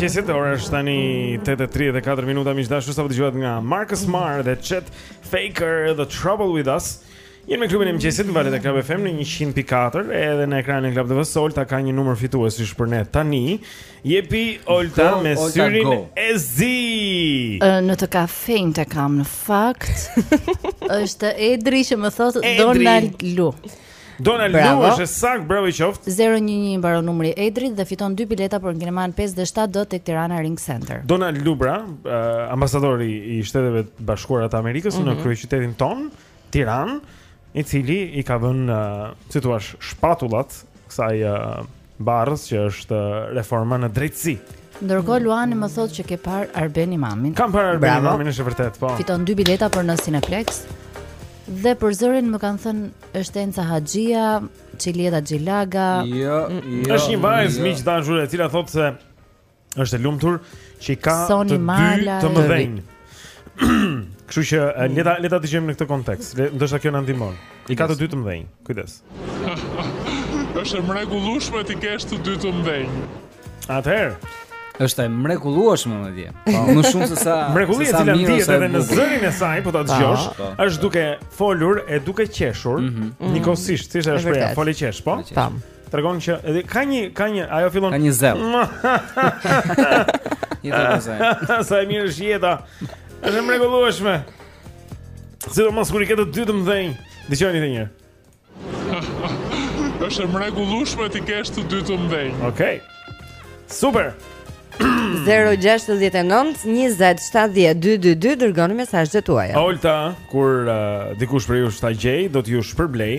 mëngjesit, ora është tani 8:34 minuta, miq të dashur, sapo dëgjuat nga Marcus Marr dhe Chet Faker The Trouble With Us. Jemi me klubin e mëngjesit në valët e Club FM në 100.4 edhe në ekranin e Club TV-s. Olta ka një numër fituesish për ne tani. Jepi Olta, go, me syrin e zi. Ë, Në të kafenj të kam në fakt është Edri që më thotë Edri. Donald Lu Donald Lu Bravo. është saktë, bravo i qoftë. 011 i mbaron numri i Edrit dhe fiton dy bileta për kinema 5 dhe 7D tek Tirana Ring Center. Donald Lu pra, uh, ambasadori i Shteteve të Bashkuara të Amerikës Mhm. në kryeqytetin tonë, Tiranë, i cili i ka vënë, uh, si thua, shpatullat kësaj uh, barrës që është uh, reforma në drejtësi. Ndërkohë Luani më thotë që ke parë Arben Imamin. Kam parë Arben Bravo. Imamin, është e vërtetë, po. Fiton dy bileta për në Cineplexx. Dhe për zërin më kanë thënë është Enca Haxhia, Çiljeta Xhilaga. Jo, jo. Është një vajzë jo. miq të dashur e cila thotë se Është e lumtur që i ka tani të dy të mëdhenj. Kështu që le ta le ta dëgjojmë në këtë kontekst. Ndoshta kjo na ndihmon. I ka të dy të mëdhenj. Kujdes. Është e mrekullueshme t'i kesh të dy të mëdhenj. Atëherë është e mrekullueshme madje. Po. Më shumë se sa mrekullia e cila ndihet edhe në zërin e saj, po ta po. dëgjosh, po. është duke folur e duke qeshur, mm -hmm. njëkohësisht, si është ajo shprehja, fol e qesh, po? Tam. Tregon që edhe ka një ka një ajo fillon ka një zell. Një dozë. Sa e mirë është jeta. Është e mrekullueshme. Sidomos kur i ke të dy të mëdhenj. Dëgjoni edhe një herë. Është e mrekullueshme t'i kesh të dy të mëdhenj. Okej. Super. 0-6-19-27-12-2 Dërgoni mesazhet tuaja. Olta, kur uh, dikush prej jush ta gjejë do ta shpërblej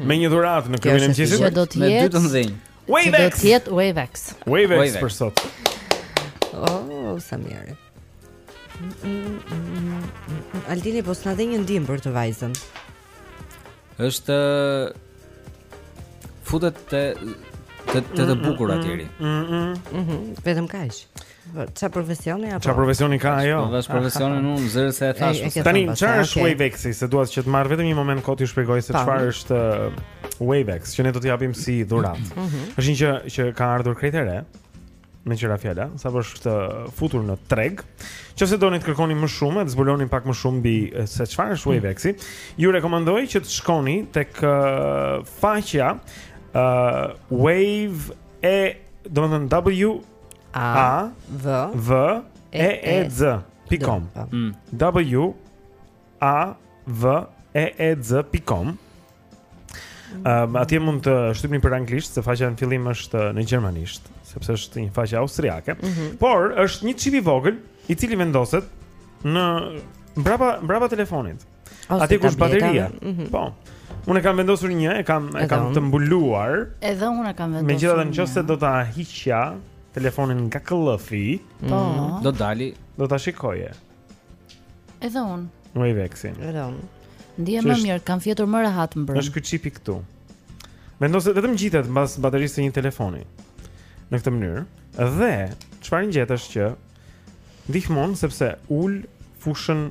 me një dhuratë në klubin e mëngjesit. Kjo do të jetë me dy të mëdhenj. Wavex. Do të jetë Wavex. Wavex për sot. Oh, sa mirë. Altini po s'na dhe një ndihmë për këtë vajzën. Është futet te te te të bukurat e ri. Mhm. Vetëm kaq. Çfarë profesioni apo? Çfarë profesioni ka ajo? Po të them profesionin unë, zëre se e thashë. Tani çfarë është Wavex-i? Se dua që të marr vetëm një moment kohë të shpjegoj se çfarë është uh, Wavex, që ne do t'i japim si dhuratë. Mm -hmm. Është një gjë që ka ardhur krejt e re. Meqë ra fjala, sapo është uh, futur në treg. Nëse doni të kërkoni më shumë, të zbuloni pak më shumë mbi uh, se çfarë është Wavex-i, ju rekomendoj që të shkoni tek faqja uh, Wave e domethënë A, A V V E E Z pikë com. Po. Mm. W A V E E Z pikë com. Um, atje mund të shtypni për anglisht, se faqja në fillim është uh, në gjermanisht, sepse është një faqe austriake. Mm -hmm. Por është një çip i vogël i cili vendoset në mbrapa mbrapa telefonit. Atje ku është bateria. Mhm. Po. Unë kam vendosur një, e kam e kam të mbuluar. Edhe unë kam vendosur. Megjithatë nëse do ta hiqja telefonin nga këllëfi, po, mhm. do dali, do ta shikoje. Edhe unë. Wavex-in. Edhe unë. Ndihem më mirë, kam fjetur më rehat mbrëm. Është ky çipi këtu. Vendoset vetëm ngjitet mbas baterisë së një telefoni. Në këtë mënyrë. Dhe çfarë bën kjo është që Ndihmon sepse ul fushën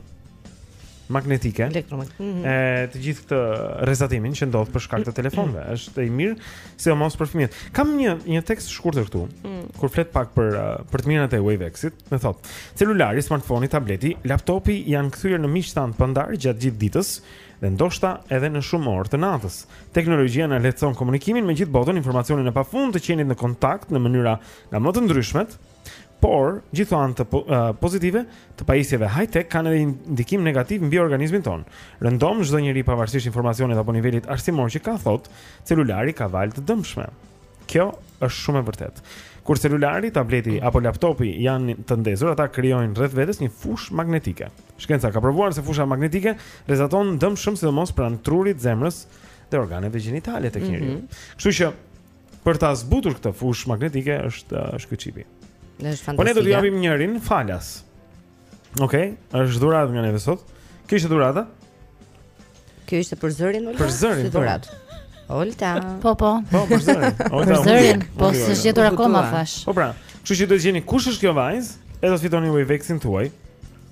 magnetike. Elektromagnetike. Mm -hmm. E të gjithë këtë rrezatimin që ndodh për shkak të telefonëve, mm -hmm. është i mirë sidomos për fëmijët. Kam një një tekst të shkurtër këtu, mm -hmm. ku flet pak për uh, për të mirat e Wavex-it, thotë: "Celulari, smartfoni, tableti, laptopi janë kthyer në miqtë tanë të pandarë gjatë gjithë ditës." dhe ndoshta edhe në shumë orë të natës. Teknologjia na lehtëson komunikimin me gjithë botën, informacionin e pafund të qenit në kontakt në mënyra nga më të ndryshmet, Por, gjithë anët po, uh, pozitive, të pajisjeve high-tech kanë edhe ndikim negativ mbi organizmin tonë. Rëndom, çdo njeri pavarësisht informacionit apo nivelit arsimor që ka thotë, celulari ka valë të dëmshme. Kjo është shumë e vërtetë. Kur celulari, tableti apo laptopi janë të ndezur, ata krijojnë rreth vetes një fushë magnetike. Shkenca ka provuar se fusha magnetike rrezaton dëmshëm sidomos pranë trurit, zemrës dhe organeve gjenitale tek njeriu. Mm -hmm. Kështu që Për ta zbutur këtë fushë magnetike është uh, është ky çipi. Ne është fantastike. Po ne do t'ju japim njërin falas. Okej, okay, është dhuratë nga neve sot. Kjo ishte dhurata. Kjo ishte për zërin Olta. Për zërin po. dhuratë. Olta. Po po. Po për zërin. Olta. Për zërin. Po s'është gjetur akoma thashë. Po pra. Kështu që do të gjeni kush është kjo vajzë, e do të fitoni Wavex-in tuaj.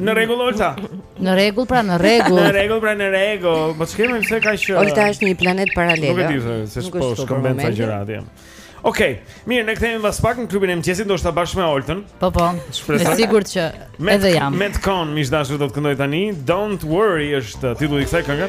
Në rregull Olta. Në rregull pra në rregull. Në rregull pra në rregull. Po ç'kemi pse ka që Olta është në një planet paralel. Nuk e di se ç'po shkëmben sa gjëra atje. Okej, mirë, ne kthehemi pas pak në klubin e mëngjesit, ndoshta bashkë me Oltën. Po po. Është e sigurt që edhe jam. Madcon, miq të dashur do të këndojë tani. Don't worry është titulli i kësaj këngë.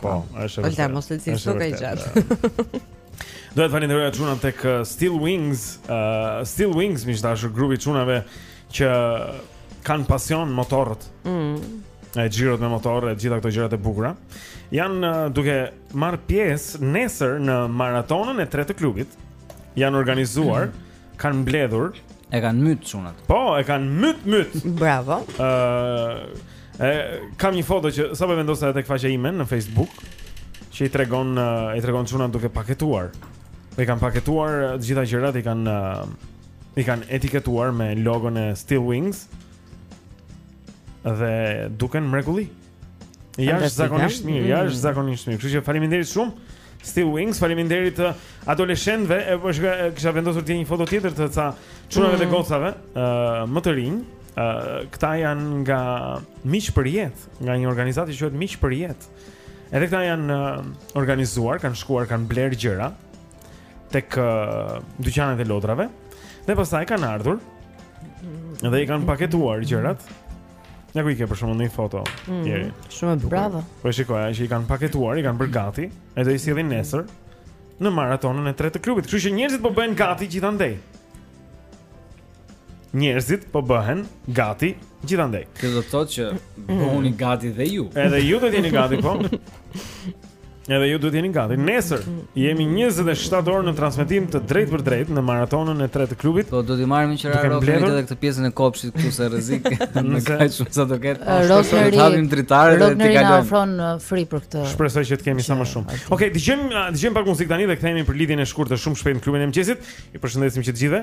Po, është e vërtetë. Ata mos lëzin sot e gjatë. Do të falënderoja çunat tek uh, Steel Wings, uh, Steel Wings miq të dashur grupi i çunave që kanë pasion motorët. Mm. E xhirot me motorë, të gjitha këto gjërat e bukura. Janë uh, duke marrë pjesë nesër në maratonën e tretë të klubit. Janë organizuar mm. kanë mbledhur, e kanë mbyt çunat. Po, e kanë mbyt mbyt. Bravo. Ë, uh, kam një foto që sapo e vendosa tek faqja ime në Facebook, që i tregon uh, i tregon çunat duke paketuar. Dhe i kanë paketuar të gjitha gjërat, i kanë uh, i kanë etiketuar me logon e Steel Wings. Dhe duken mrekulli. Jashtëzakonisht mirë, jashtëzakonisht mirë. Kështu që faleminderit shumë. Steel Wings, faleminderit uh, adoleshentëve. E po e kisha vendosur te një foto tjetër të ca çunave dhe mm. gocave, ë uh, më të rinj. ë uh, Këta janë nga Miq për jetë, nga një organizatë që quhet Miq për jetë. Edhe këta janë organizuar, kanë shkuar, kanë blerë gjëra tek dyqanet e lodrave dhe pastaj kanë ardhur dhe i kanë paketuar gjërat Ja ku i ke për shembull një foto mm, Eri. Shumë e bukur Bravo Po e shikoj, që i kanë paketuar, i kanë bërë gati E do i sjellin nesër Në maratonën e tretë të klubit Kështu që njerëzit po bëhen gati gjithandej Njerëzit po bëhen gati gjithandej Kjo do të thotë që bëhuni gati dhe ju Edhe ju do t'jeni gati po Edhe ju duhet jeni gati. Nesër jemi 27 orë në transmetim të drejtpërdrejtë në maratonën e tretë të klubit. Po do t'i marrim me qira Rrokën edhe këtë pjesën e kopshit këtu se rrezik. Në kaq shumë sa do ketë. Rrokën e hapim dritaret dhe t'i kalojmë. Rrokën ofron uh, free për këtë. Shpresoj që të kemi sa më shumë. Okej, dëgjojmë uh, dëgjojmë pak muzikë tani dhe kthehemi për lidhjen e shkurtër shumë shpejt në klubin e mëngjesit. Ju përshëndesim që të gjithëve.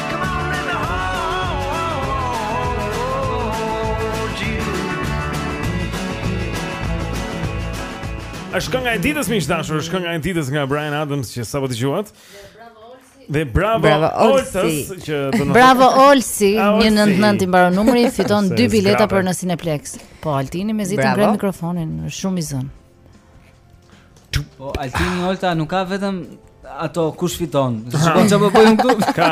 Është kënga e ditës miq të dashur, është kënga e ditës nga Bryan Adams që sapo dëgjuat. Dhe bravo, bravo Olsi. Që do na Bravo Olsi, 199 i mbaron numri, fiton dy bileta për në Cineplex. Po Altini mezi të ngre mikrofonin, shumë i zënë. Po Altin Olta nuk ka vetëm ato kush fiton. Shikon çfarë po bëjmë këtu. Ka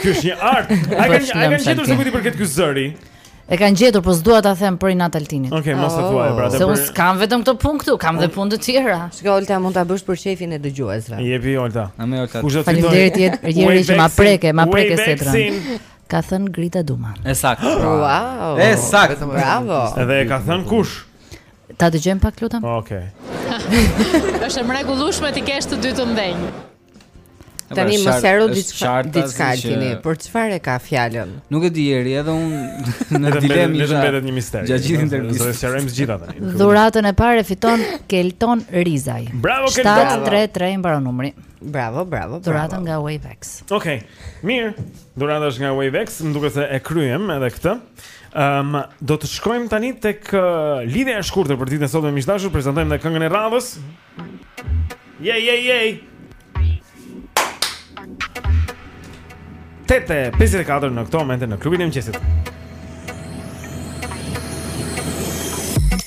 ky është një art. A e kanë a e kanë gjetur se kujt i përket ky zëri. E kanë gjetur, po s'dua ta them për inat të Altinit. Okej, okay, mos e thuaj, pra. Se unë s'kam vetëm këtë punë këtu, kam dhe punë të tjera. S'ka Olta mund ta bësh për qejfin e dëgjuesve. Jepi Olta. A më Olta. Faleminderit Eri, Eri që ma preke, ma preke sedrën. Ka thënë Grida Duma. E saktë. Wow. E saktë. Bravo. Edhe e ka thënë kush? Ta dëgjojmë pak lutem? Okej. Okay. Është e mrekullueshme t'i kesh të dy të ndenj. Tani më seru diçka diçka keni, për çfarë ka fjalën? Nuk e di Eri, edhe unë në dilemë isha. Vetëm vetëm një mister. Gjatë gjithë intervistës. Do të sqarojmë gjithë atë. Dhuratën e parë fiton Kelton Rizaj. Bravo Kelton. 733 i mbaron numri. Bravo, bravo. Dhuratën nga Wavex. Okej. Okay. Mirë. Dhurata është nga Wavex, më duket se e kryem edhe këtë. Ëm, um, do të shkojmë tani tek uh, lidhja e shkurtër për ditën e sotme miq të dashur, prezantojmë edhe këngën e radhës. Je je je. Tetë e 54 në këto momente në klubin e mëngjesit.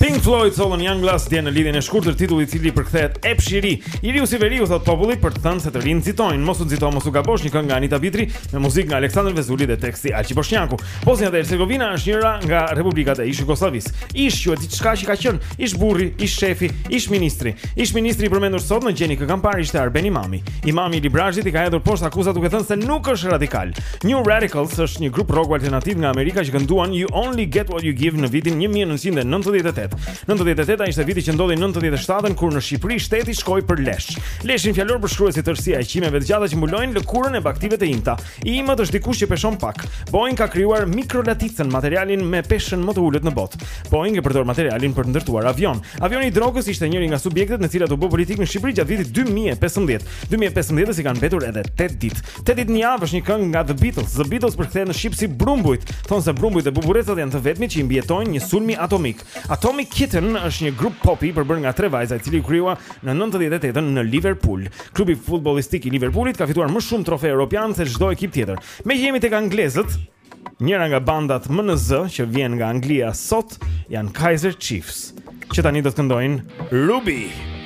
Pink Floyd sollën Young Lust dhe në lidhjen e shkurtër titull i cili përkthehet Epsh i ri. I riu si veriu thotë populli për të thënë se të rinjtë nxitojnë, mos u nxito, mos gabosh një këngë nga Anita Bitri me muzikë nga Aleksandër Vezuli dhe teksti Alqi Boshnjaku. Bosnia dhe Hercegovina është njëra nga republikat e ish Jugosllavisë. Ish quhet diçka që ka qenë ish burri, ish shefi, ish ministri. Ish ministri i përmendur sot në gjeni kë kam parë ishte Arben Imami. Imami i Librazhit i ka hedhur poshtë akuzat duke thënë se nuk është radikal. New Radicals është një grup rock alternativ nga Amerika që kënduan You Only Get What You Give në vitin 1998. 98 ishte viti që ndoqi 97-ën kur në Shqipëri shteti shkoi për lesh. Leshin fjalori e përshkruan si tërësia e qimeve të gjata që mbulojnë lëkurën e bagëtive të imta. I imët është dikush që peshon pak. Boeing ka krijuar mikrolaticën, materialin me peshën më të ulët në botë. Boeing e përdor materialin për të ndërtuar avion. Avioni i drogës ishte njëri nga subjektet me të cilat u bë politikë në Shqipëri gjatë vitit 2015. 2015-s i kanë mbetur edhe 8 ditë. 8 ditë në javë është një këngë nga The Beatles. The Beatles përkthehen në shqip si brumbujt. Thonë se brumbujt e buburrecat janë të vetmit që i mbijetojnë një sulmi atomik. Atomic Kitten është një grup pop i përbërë nga tre vajza, i cili u krijua në 98-ën në Liverpool. Klubi futbollistik i Liverpoolit ka fituar më shumë trofe europiane se çdo ekip tjetër. Meqë jemi tek anglezët, njëra nga bandat më në zë që vjen nga Anglia sot janë Kaiser Chiefs, që tani do të këndojnë Ruby.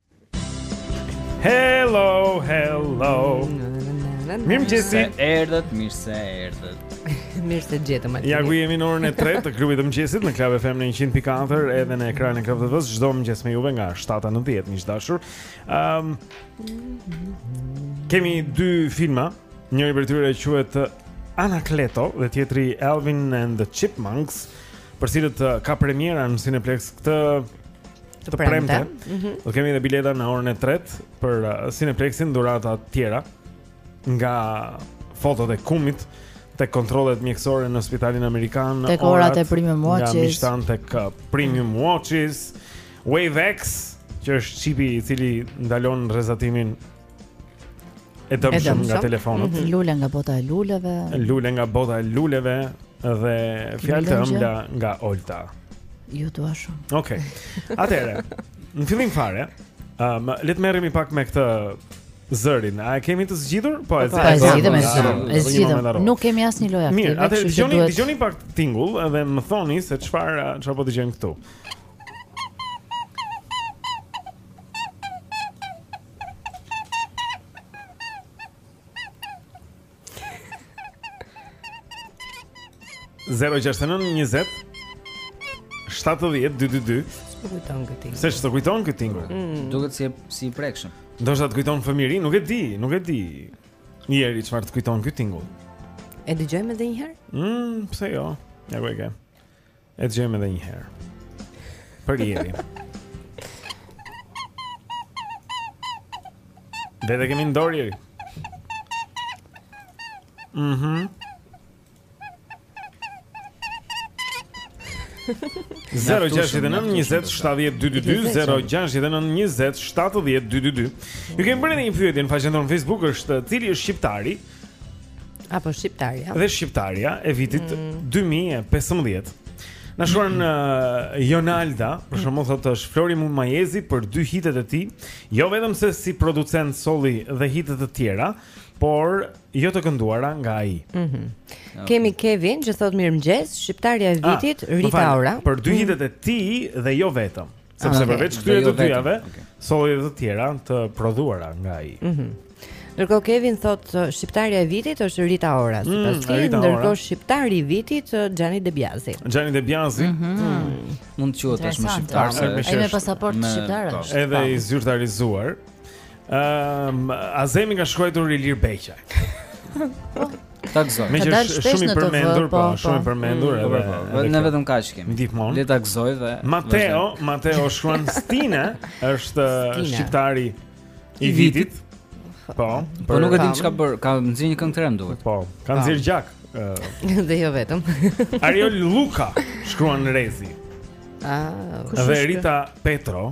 Hello, hello. Mirë mëngjesi Erdhët, mirë se erdhët Mirë se gjetëm atë Ja ku jemi në orën e tretë të klubit të mëngjesit Në Club FM në 100.4 Edhe në ekranin e Club TV-së Çdo mëngjes me juve nga 7 në 10 Miq të dashur um, Kemi dy filma Njëri prej tyre quhet Anakleto Dhe tjetri Alvin and the Chipmunks Për të cilët uh, ka premiera në Cineplex Këtë të premte. Mm -hmm. Do kemi edhe bileta në orën e 3 për uh, Cineplexin, dhurata të tjera nga fotot e kumit tek kontrollet mjekësore në spitalin amerikan, tek orat e premium watches, nga mishtan tek uh, premium watches, Wavex, që është çipi i cili ndalon rrezatimin e dëmshëm nga telefonët. Mm -hmm. Lule nga bota e luleve. Lule nga bota e luleve dhe fjalë të ëmbla nga Olta. Ju dua shumë. Okej. Okay. Atëherë, në fillim fare, um, le të merremi pak me këtë zërin. A e kemi të zgjidhur? Po, e po, po, zgjidhëm. E zgjidhëm. Nuk kemi asnjë lojë aktive. Mirë, atëherë dëgjoni, dëgjoni pak këtë tingull dhe më thoni se çfarë çfarë po dëgjojmë këtu. Zero gjashtë nëntë njëzet Shtatëdhjetë, dy, dy, dy Se ç'të kujton ky tingull Se ç'të kujton ky tingull mm. Duket si, si prekshëm Ndoshta të kujton fëmijërinë, nuk e di, nuk e di Njeri çfarë të kujton ky tingull E dëgjojmë dhe njëherë? Mm, pse jo, ja ku e ke E dëgjojmë edhe një herë. Për ieri. Dhe dhe kemi ndorë ieri. Mhm. Mm Zero gjashtëdhjetë e nëntë njëzet shtatëdhjetë dy dy dy Zero gjashtëdhjetë e nëntë njëzet shtatëdhjetë dy dy dy Ju kemi bërë një pyetje në faqen tonë Facebook është cili është shqiptari uh, Apo shqiptarja. Dhe shqiptarja e vitit mm. 2015. Na shkruan mm -hmm. uh, Jonalda, për shembull mm -hmm. thotë është Flori Mumajesi për dy hitet e tij, jo vetëm se si producent solli dhe hitet e tjera, por jo të kënduara nga ai. Mhm. Mm okay. Kemi Kevin që thotë mirëmëngjes, shqiptarja e ah, vitit ah, Rita Ora. Për dy hitet e tij dhe jo vetëm. Sepse përveç këtyre të dyjave, solli edhe të tjera të prodhuara nga ai. Mhm. Ndërkohë Kevin thotë shqiptarja e vitit është Rita Ora, mm, sipas tij, ndërkohë shqiptari i vitit Gianni De Biasi. Gianni De Biasi. Mhm. Mm. Mund të quhet tashmë shqiptar, se me pasaportë shqiptare. Po. Edhe i zyrtarizuar. Ehm, um, Azemi ka shkruar Ilir Beqaj. Ta gëzojë. Meqë shumë i përmendur, po, po, shumë i po. përmendur mm, edhe. Po, po, ne vetëm kaq kemi. Ndihmon. Le ta gëzojë dhe Mateo, Mateo shkruan Stina, është shqiptari i vitit. Po, po nuk e di ç'ka bërë, ka nxjerrë një këngë trend duhet. Po, ka nxjerrë gjak. Dhe jo vetëm. Ariel Luka shkruan Rezi. Ah, dhe Rita Petro.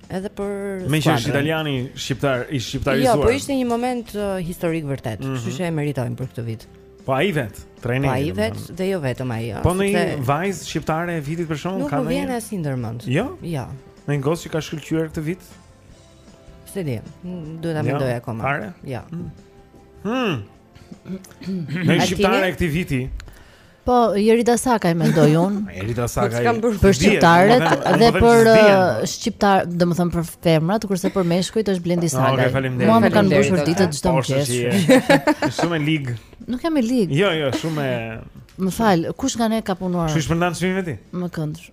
edhe për skuadrën. Meqë është italiani shqiptar i shqiptarizuar. Jo, po ishte një moment uh, historik vërtet, mm -hmm. kështu që e meritojnë për këtë vit. Po ai vet, trajneri. Po ai vet dhe jo vetëm ai. Po ndonjë vajzë shqiptare e vitit për shembull po ka ndonjë. Nuk më vjen as ndërmend. Jo? Jo. Ndonjë gocë që ka shkëlqyer këtë vit? S'e di, duhet ta jo? mendoj akoma. Pare? Jo. Hmm. Ndonjë shqiptare e këtij viti. Po, Jerida Sakaj mendoj unë. Jerida po, Sakaj për shqiptaret dhe për uh, po. shqiptar, domethënë për femrat, kurse për meshkujt është Blendi Salaj. Okej, faleminderit. Mua më kanë mbushur ditët çdo mëngjes. Është shumë e ligë. Nuk jam e ligë. Jo, jo, shumë. Më fal, kush nga ne ka punuar? Kush shpërndan çmimin e tij? Më këndsh.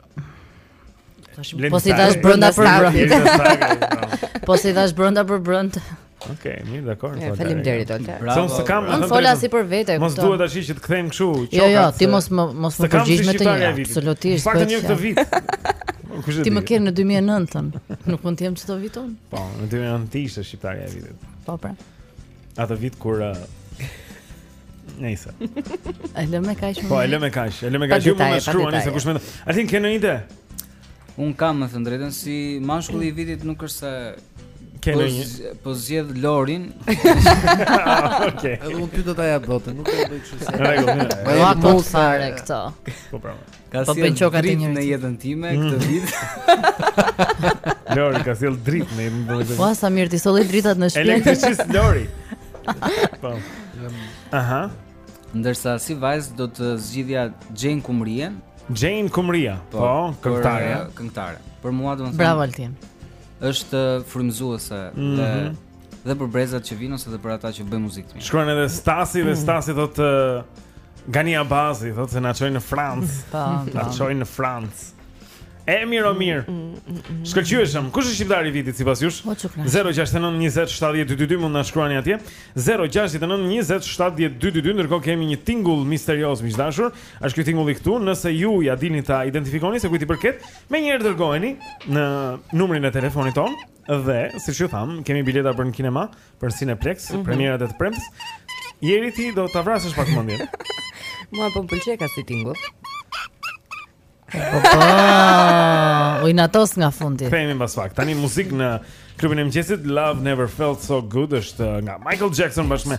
Po si dash brenda për brenda. Po si dash brenda për brenda. Okej, mirë, dakor. Faleminderit Olta. Bravo. Unë kam thënë. Unë fola si për vete. Mos duhet tash që të kthejmë kështu. Jo, jo, ti mos më mos më përgjigj me të njëjtën. Absolutisht. Faktë një këtë vit. Ti më ke në 2009-ën. Nuk mund të jem çdo vit unë. Po, në 2009 ti ishe shqiptarja e vitit. Po, pra. Atë vit kur uh, Nëse. E lë me kaq. Po, e lë me kaq. E lë me kaq. Ju më shkruani se kush mendon. A ti ke ndonjë ide? Unë kam me thënë të drejtën si mashkulli i vitit nuk është se Ke po, një... po zgjedh Lorin. Okej. Edhe unë ty do ta jap votën, nuk do të bëj kështu. Në rregull. Po ja mos fare këto. Po pra. Ka po sjellë dritë në jetën time mm. këtë vit. Lori ka sjellë dritë në jetën time. Po sa mirë ti solli dritat në shtëpi. Elektricist Lori. Po. Aha. Ndërsa si vajzë do të zgjidhja Xhen Kumrien. Xhen Kumria, po, po këngëtare. Eh, këngëtare. Për mua do të thënë. Bravo Altin. Është frymëzuese mm -hmm. dhe mhm. Dhe për brezat që vinë ose dhe për ata që bëjnë muzikë të mirë. Shkruan edhe Stasi dhe Stasi thotë Gani Abazi thotë se na çojnë në Francë. Po, po. Na çojnë në Francë. E mirë o mirë. Mm, mm, mm, Shkëlqyeshëm. Kush është shqiptari i vitit sipas jush? 069 20 70 222 mund na shkruani atje. 069 20 70 222 ndërkohë kemi një tingull misterioz miq të dashur. Është ky tingulli këtu, nëse ju ia dini ta identifikoni se kujt i përket, menjëherë dërgojeni në numrin e telefonit tonë. Dhe, siç ju thamë, kemi bileta për në kinema, për në Cineplex, mm -hmm. premierat e të premtes. Jeri ti do ta vrasësh pak mendjen. Mua po më pëlqeka si tingull. Po, po. U inatos nga fundi. Kthehemi mbas pak. Tani muzikë në klubin e mëngjesit Love Never Felt So Good është uh, nga Michael Jackson bashkë me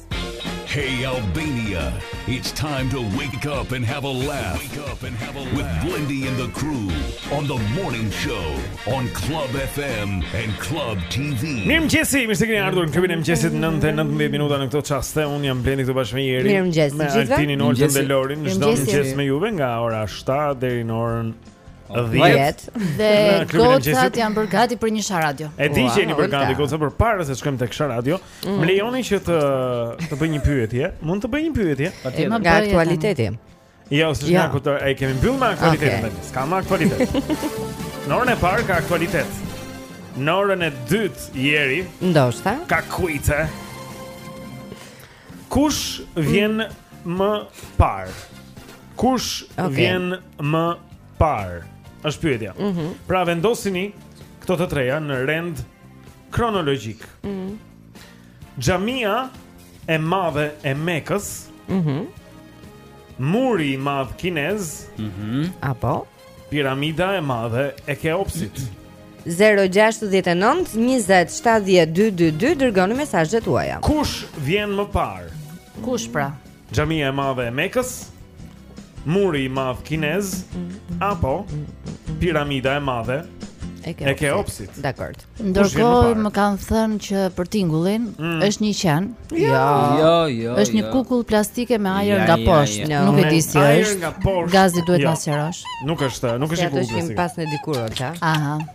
Hey Albania, it's time to wake up and have a laugh. Wake up and have a laugh with Blendi and the crew on the morning show on Club FM and Club TV. Mirëmëngjes, mirë se keni ardhur në klubin e mëngjesit 9:19 minuta në këto çaste. Unë jam Blendi këtu bashkë me Jerin. Mirëmëngjes, me Altinin, Olsën dhe Lorin. Çdo mëngjes me juve nga ora 7 deri në orën 10 dhe gocat janë bërë gati për një sharadio. E di që jeni bërë gati goca, por para se të shkojmë tek sharadio, Mm. Më lejoni që të të bëj një pyetje? Mund të bëj një pyetje? Patjetër. Nga aktualiteti. Jo, s'është ja. nga këto, e kemi mbyllë me aktualitetin okay. tani. S'ka më aktualitet. Në orën e parë ka aktualitet. Në orën e dytë Jeri, ndoshta ka kuize. Kush vjen mm. më parë? Kush okay. vjen më parë? Është pyetja. Mm -hmm. Pra vendosini këto të treja në rend kronologjik. Mhm. Xhamia e madhe e Mekës. Mhm. Mm muri i madh kinez. Mhm. Mm Apo piramida e madhe e Keopsit. 069 20 70 222 dërgoni mesazhet tuaja. Kush vjen më parë? Kush pra? Xhamia e Madhe e Mekës, Muri i Madh Kinez apo Piramida e Madhe e Keopsit. Dakor. Ndërkohë më kanë thënë që për tingullin mm. është një qen. Jo, jo, jo. jo është një jo. kukull plastike me ajër nga poshtë. No. Nuk e di si është. Gazi duhet ta sqarosh. Nuk është, nuk është një kukull plastike. Ne kemi pas ne dikur atë. Aha.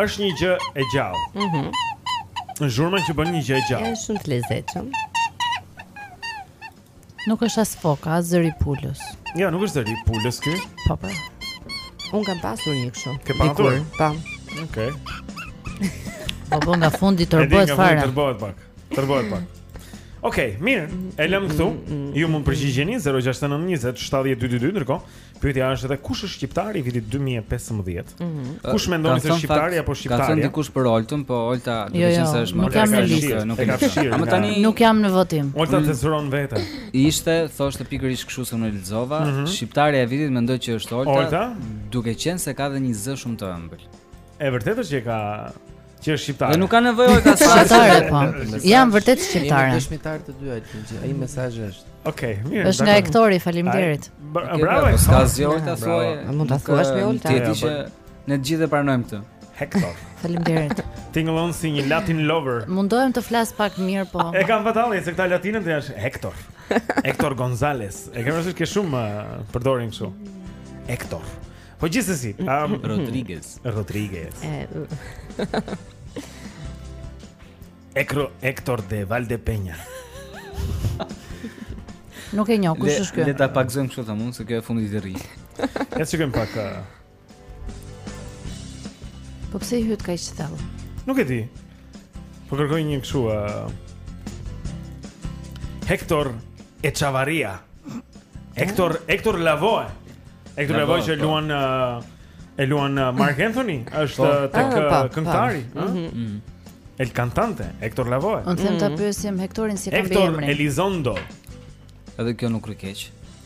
Është një gjë e gjallë. Mhm. Mm Një zhurmë që bën një gjë e gjallë. Është shumë e lezetshme. Nuk është as foka, as zëri i pulës. Jo, ja, nuk është zëri i pulës ky. Po po. Un kam pasur një kështu. Ke pasur? Po. Okej. Po po nga fundi tërbohet fare. Tërbohet pak. Tërbohet pak. Okej, mirë. E lëm këtu. Ju mund të përgjigjeni 069 20 70 222, ndërkohë Pyetja është edhe kush është shqiptari i vitit 2015? Mm -hmm. Kush mendon se është shqiptari apo shqiptarja? Ka thënë dikush për Oltën, po Olta do jo, të thënë jo, se është më ka fshirë, nuk e ka fshirë. Ama tani nuk jam në votim. Olta censuron veten. Ishte, thoshte pikërisht kështu se e lexova, mm -hmm. shqiptarja e vitit mendoj që është Olta, Olta, duke qenë se ka dhe një zë shumë të ëmbël. E vërtetë që ka Që është shqiptare. Dhe nuk ka nevojë Olta sa shqiptar. Po. Jam vërtet shqiptare. Jam dëshmitar edhe Altini që ai mesazh është. Okej, okay, mirë. Është nga Hektori, faleminderit. Bravo. Po s'ka gjë Olta thuaj. Mund ta thuash me Olta. Ti e di që ne të gjithë e pranojmë këtë. Hektor. Faleminderit. Tingëllon si një Latin lover. Mundohem të flas pak mirë, po. E kam fatalli se këta latinët janë Hector. Hector Gonzalez. E kam realisht ke shumë uh, përdorim kështu. Hector. Po gjithsesi, um, Rodriguez. Rodriguez. Ekro Hector de Valdepeña. Nuk e njoh kush është ky. Le ta pagëzojmë kështu tamam se kjo e fundit i rri. Ja ta shikojmë pak. Uh... Po pse i hytë kaq thellë? Nuk e di. Po kërkoj një kështu ë uh, Hector Echavarria. Hector mm. Hector Lavoe. Hector Lavoe që po. luan uh, e luan uh, Mark Anthony, është po. uh, tek ah, uh, këngëtari, ëh. Mhm. Mm. Mm. El cantante Hector Lavoe. Unë them ta pyesim Hectorin si e ka emrin. Hector Elizondo. Edhe kjo nuk rri keq.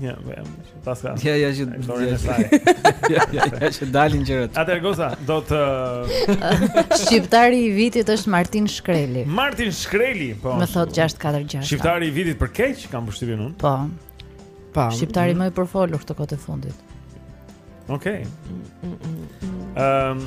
Ja, ja, paska. Ja, ja, që dorën e saj. Ja, ja, ja, që dalin gjërat. Atëherë goca, do të Shqiptari i vitit është Martin Shkreli. Martin Shkreli, po. Më thot 646. Shqiptari i vitit për keq, kam përshtypjen unë. Po. Po. Shqiptari më i përfolur këtë kohë të fundit. Okej. Ehm,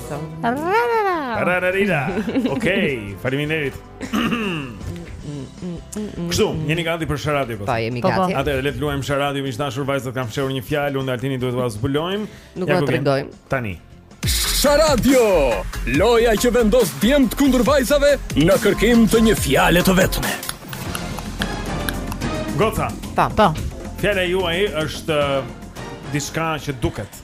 Rararira. Okej, faleminderit. Kështu, jeni gati për sharadio? Po, jemi po, po. gati. Atëherë le të luajmë sharadio, miq të dashur, vajzat kanë fshehur një fjalë, unë e Altini duhet ta zbulojmë. Nuk do ta tregojmë. Tani. Sharadio, loja që vendos djemtë kundër vajzave në kërkim të një fjale të vetme. Goca. Po, po, po. Po. Fjala juaj është uh, diçka që duket.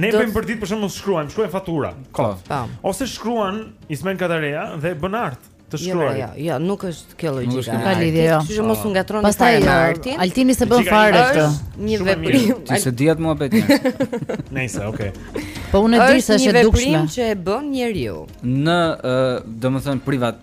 Ne bëjmë për ditë për shembull shkruajmë, shkruajmë fatura. Po. po. Ose shkruan Ismail Kadareja dhe bën art të jo, shkruaj. Jo, jo, nuk është kjo logjika. Ka lidhje jo. Kështu që mos u ngatërroni fare me artin. Altini s'e bën fare këtë. Një veprim. Ti se diat mua bëj. Nice, okay. Po unë di se është e dukshme. Është një veprim që e bën njeriu. Në, domethënë privat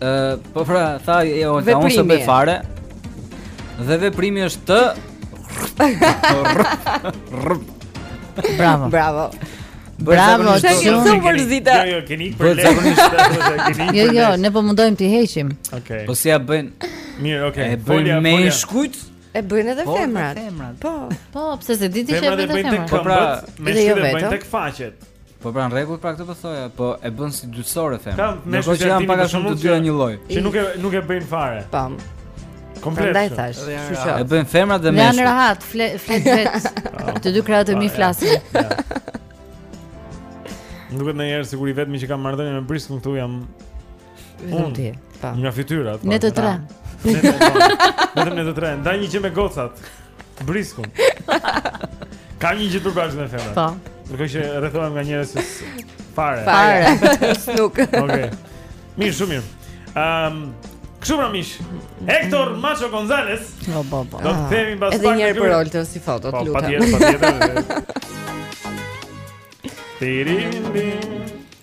Ë, po pra, tha dhe Olta, unë s'e bëj fare. Dhe veprimi është të Bravo. Bravo. Bravo, çka ke super zita. Jo, jo, keni për lekë. Jo, jo, ne po mundohemi t'i heqim. Okej. Po si ja bëjnë? Mirë, okay. E bëjnë meshkujt? E bëjnë edhe po, femrat. Po. Po, pse s'e di ti që e bëjnë femrat? Po pra, meshkujt e bëjnë tek faqet. Po pra në rregull pra këtë po thoja, po e bën si dytësore them. Kam me shkruar që janë pak a shumë të dyja një lloj. Që nuk e nuk e bëjnë fare. Po. Komplet. Prandaj thash, kështu që. E bëjnë femrat dhe meshkujt. Janë rahat, flet vet. Të dy krahët e mi flasin. Duket ndonjëherë sikur i vetmi që kam marrëdhënie me briskun këtu jam Vetëm ti. Po. Nga fytyrat. Ne të tre. Vetëm ne të tre. Ndaj një që me gocat. Briskun. Ka një gjë të përbashkët me femrat. Po. Nuk është rrethohem nga njerëz që fare. Fare. Nuk. Okej. Mirë, shumë mirë. Ehm, um, Kështu pra mish. Hector Macho Gonzalez. Po, po, po. Do të ah. themi mbas pak. Edhe një herë për Oltën si foto, të lutem. Po, patjetër, patjetër. Tirin, tirin.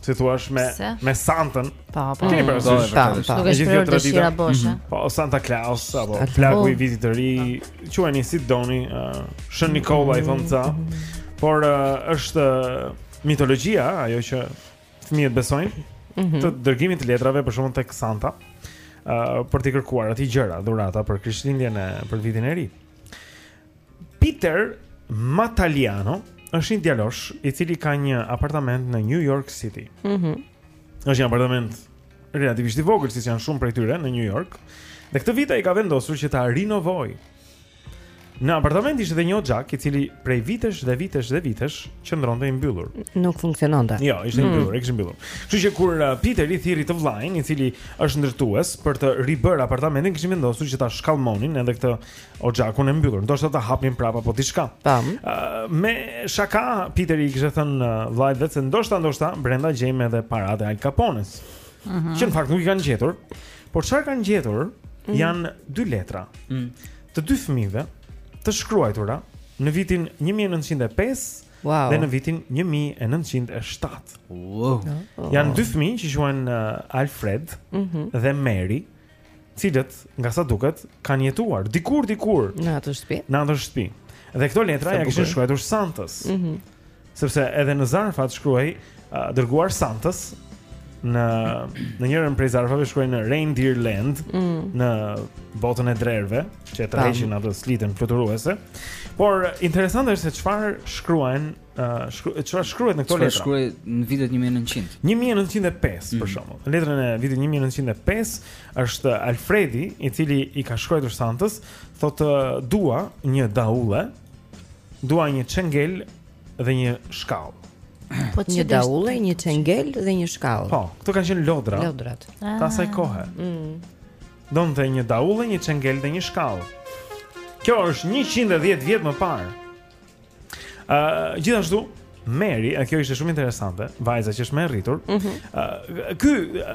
situata me me Santën. Po, po. Ti pra do të thënë. Nuk është për dëshira bosh. Mhm. Po Santa Claus apo plaku i vitit të ri, quajeni si të doni, Shën Nikolla i thon ca. Por është mitologjia ajo që fëmijët besojnë mhm. të dërgimit të letrave për shembull tek Santa. për t'i kërkuar atij gjëra, dhurata për Krishtlindjen e për vitin e ri. Peter Mataliano është një djalosh i cili ka një apartament në New York City. Mhm. Mm është një apartament relativisht i vogël, siç janë shumë prej tyre në New York. Dhe këtë vit ai ka vendosur që ta rinovojë. Në apartament ishte dhe një oxhak i cili prej vitesh dhe vitesh dhe vitesh qëndronte i mbyllur. Nuk funksiononte. Jo, ishte mm. mbyllur, ishte i mbyllur. Kështu që kur uh, Peter i thirri të vllain, i cili është ndërtues për të ribër apartamentin, kishin vendosur që ta shkallmonin edhe këtë Oxhakun e mbyllur, ndoshta ta hapnin prapë apo diçka. Tam. Uh, me shaka Peter i kishte thënë uh, vllait të vet se ndoshta ndoshta brenda gjejmë edhe paratë e Al Capones. Mm -hmm. Që në fakt nuk i kanë gjetur, por çfarë kanë gjetur mm -hmm. janë dy letra. Mm. Të dy fëmijëve të shkruajtura në vitin 1905 wow. dhe në vitin 1907. Wow. Oh. Janë dy fëmijë që quhen uh, Alfred mm -hmm. dhe Mary. cilët, nga sa duket, kanë jetuar dikur dikur në atë shtëpi. Në atë shtëpi. Dhe këto letra ja kishin shkruar Santës. Mhm. Mm sepse edhe në zarfat shkruhej, uh, dërguar Santës në në njërin prej zarfave shkruhej në Reindeer Land mm -hmm. në botën e drerëve që e tërheqin atë slitën fluturuese. Por interesante është se çfarë shkruajnë Çfarë shkruhet në këto letra? Çfarë shkruhet në vitet 1900? 1905 për mhm. shembull. Në letrën e vitit 1905 është Alfredi, i cili i ka shkruar Santës, thotë dua një daulle, dua një çengel dhe një shkallë. Po një daulle, një çengel dhe një shkallë. Po, këto kanë qenë lodra. Lodrat. Ah. Të asaj kohe. Mm. Donte një daulle, një çengel dhe një shkallë. Kjo është 110 vjet më parë. Ë, uh, gjithashtu Mary, e kjo ishte shumë interesante, vajza që është më e rritur. Ë, mm -hmm. uh, ky uh,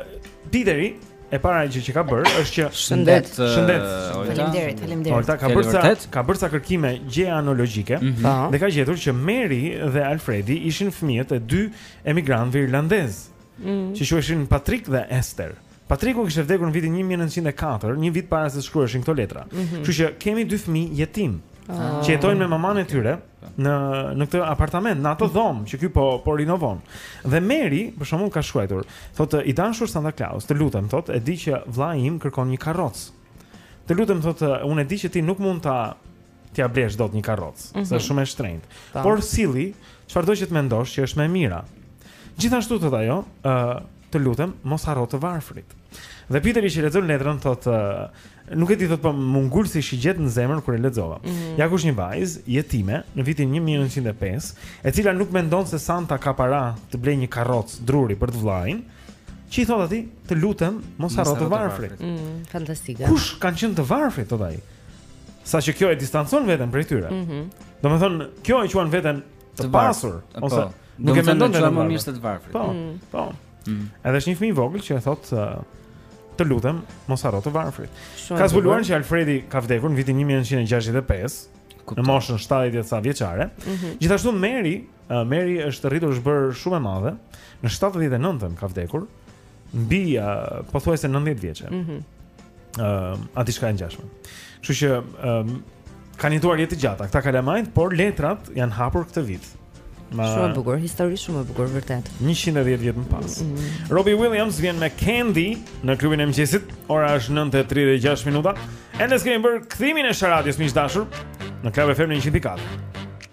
Peteri e para gjë që ka bërë është që shëndet, shëndet. Faleminderit, faleminderit. Ata ka bërë ca ka bërë ca kërkime gjeanologjike mm -hmm. dhe ka gjetur që Mary dhe Alfredi ishin fëmijët e dy emigrantëve irlandezë. Mm -hmm. Që quheshin Patrick dhe Esther. Mm Patriku kishte vdekur në vitin një mijë e nëntëqind e katër, një vit para se të shkruheshin këto letra. Mhm. Kështu që kemi dy fëmijë jetim ah. që jetojnë me mamanë e tyre në në këtë apartament, në atë dhomë që ky po po rinovon. Dhe Meri, për shembull, ka shkruar, thotë i dashur Santa Claus, të lutem, thotë, e di që vllai im kërkon një karrocë. Të lutem, thotë, unë e di që ti nuk mund ta t'ja blesh dot një karrocë, mm -hmm. se mhm. është shumë e shtrenjtë. Po. Por silli çfarëdo që të mendosh që është më e mira. Gjithashtu thotë ajo, ë uh, të lutem mos harro të varfrit. Dhe Peteri që lexon letrën thotë uh, nuk e di thotë po m'u ngul si shigjetë në zemër kur e lexova. Mm -hmm. Ja ku ish një vajzë jetime në vitin 1905, e cila nuk mendon se Santa ka para të blejë një karrocë druri për të vllajin. Që i thotë atij, të lutem, mos harro të varfrit. Mm, fantastike. Kush kanë qenë të varfrit thotë ai? Sa që kjo e distancon veten prej tyre. Mm -hmm. Domethënë, kjo e quan veten të, të pasur, po. ose po. nuk e mendon se më mirë se të varfrit. Po, mm. po. Mm. Edhe është një fëmijë i vogël që e thotë uh, të lutem mos harro të varfrit. Ka zbuluar që Alfredi ka vdekur në vitin 1965 në moshën 70 e ca vjeçare. Mm -hmm. Gjithashtu Mary, uh, Mary është rritur është bërë shumë e madhe. Në 79-ën ka vdekur. Mbi uh, pothuajse 90 vjeçe. Mhm. Mm Ëm, uh, a diçka e ngjashme. Kështu që ëm um, kanë jetuar jetë të gjata këta kalamajt, por letrat janë hapur këtë vit. Ma... Shumë e bukur, histori shumë e bukur vërtet. 110 vjet më pas. Mm -hmm. Robbie Williams vjen me Candy në klubin e mëngjesit. Ora është 9:36 minuta. Ende s'kemi bërë kthimin e sharadës miq të dashur në Club FM në 104.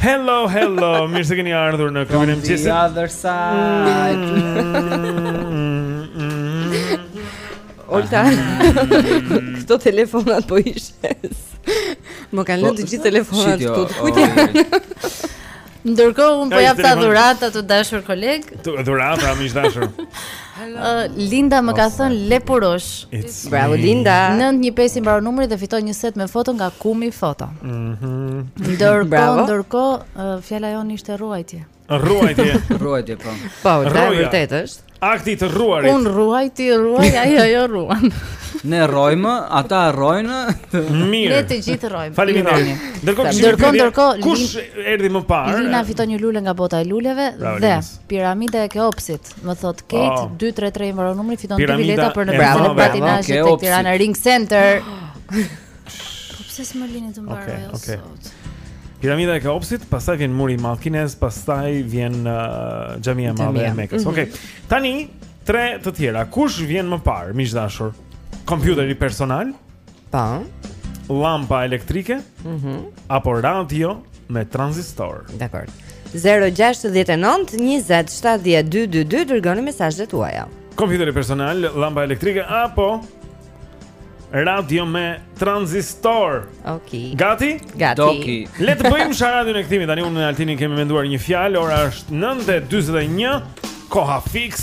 Hello, hello, mirë se keni ardhur në klubin e mëngjesit. The other side. Olta. Këto telefonat po ishes. Më kanë lënë të gjithë telefonat këtu. Oh, Kujt janë? Ndërkohë un po jap ca dhurata të dashur kolegë. Dhurata, mi dashur. Linda më ka thën lepurush. Bravo Linda. 915 i mbaron numri dhe fiton një set me foto nga Kumi Foto. Mhm. Ndërkohë, ndërkohë fjala jonë ishte rruajtje. Rruajtje. Rruajtje po. Po, është vërtet është. Akti i të rruarit. Un rruaj, ti rruan, ai ajo rruan. Ne rrojmë, ata rrojnë. Mirë. Ne të gjithë rrojmë. Faleminderit. Ndërkohë, ndërkohë, ndërkohë, kush erdhi më parë? Lina fiton një lule nga bota e luleve dhe piramida e Keopsit. Më thot Kate, oh. 233 mbaron numri, fiton dy bileta për në, bravo, patinazh tek Tirana Ring Center. Po pse s'më lini të mbaroj okay, okay. sot? Piramida e Keopsit, pastaj vjen muri i Madh Kinez, pastaj vjen uh, xhamia e madhe e Mekës. Mhm. Okej. Mm -hmm. okay. Tani tre të tjera. Kush vjen më parë, miq dashur? Kompjuteri personal? Po. Po. Llampa elektrike? Mhm. Mm apo radio me tranzistor? Dakord. 0-6-19-27-12-22 Dërgoni mesazhet tuaja Kompjuteri personal, llampa elektrike Apo Radio me tranzistor Ok Gati? Gati Doki Le të bëjmë. Është radha e anketimit Tani unë e Altini kemi menduar një fjalë Ora është 9.21 Koha fiks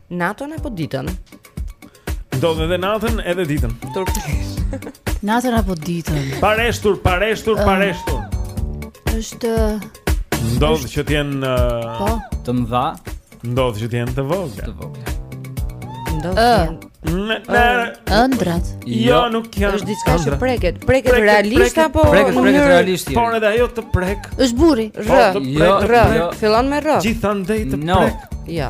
Natën apo ditën? Ndodh edhe natën edhe ditën. Turpisht. Natën apo ditën? Pareshtur, pareshtur, uh, pareshtur. Është Ndodh që të jenë uh, po. të mëdha, ndodh që të jenë të vogla. Të vogla. Ndodh. Ëndrrat. Jo, jo, nuk janë. Është diçka që preket, preket realisht apo preket, preket realisht. Po edhe ajo të prek. Është burri. Po, jo, jo. Fillon me r. Gjithandej të prek. Jo.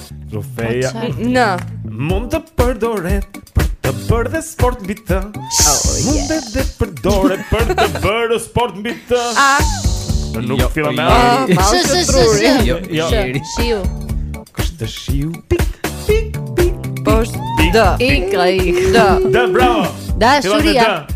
Rrufeja Në Mund të përdoret Për të bërë dhe sport mbi të oh, Mund të përdoret Për të bërë sport mbi të A Nuk jo, fillon me r M'u ça truri Jo, jo Shiu S'është shiu Pik, pik, pik Poshtë Dë Ik, ik Dë Dë, bravo Dë, shuria Dë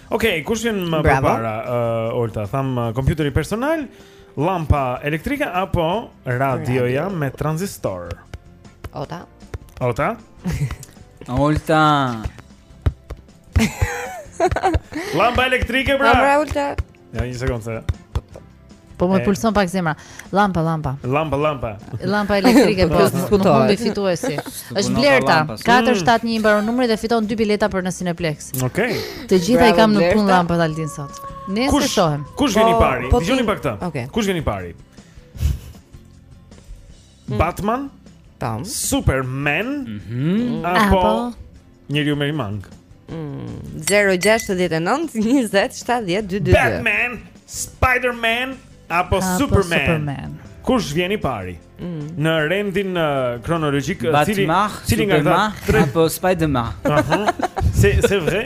Ok, kush vjen më përpara? Ëh, uh, Olta, thamë uh, kompjuteri personal, llampa elektrike apo radioja Radio. me tranzistor? Ota. Ota? Olta. llampa elektrike pra. Llampa elektrike. Ja, një sekondë. Po më pulson pak zemra. Lampa, lampa. Lampa, lampa. Lampa elektrike po diskutohet. Po fituesi. Është Blerta, 471 mm. mbaron numri dhe fiton dy bileta për në Cineplex. Okej. Të gjitha i kam në punë lampat Aldin sot. Ne e shohim. Kush vjen i po, pari? Po Dëgjoni pak këtë. Kush vjen i pari? Mm. Batman? Tam. Superman? Mhm. Apo Njeriu merimangë. Mm, 069 20 70 222. Batman, Spider-Man apo, apo Superman. Superman. Kush vjen i pari? Mm. Në rendin uh, kronologjik, uh, cili cili nga këta tre apo Spider-Man. Aha. Se se vre.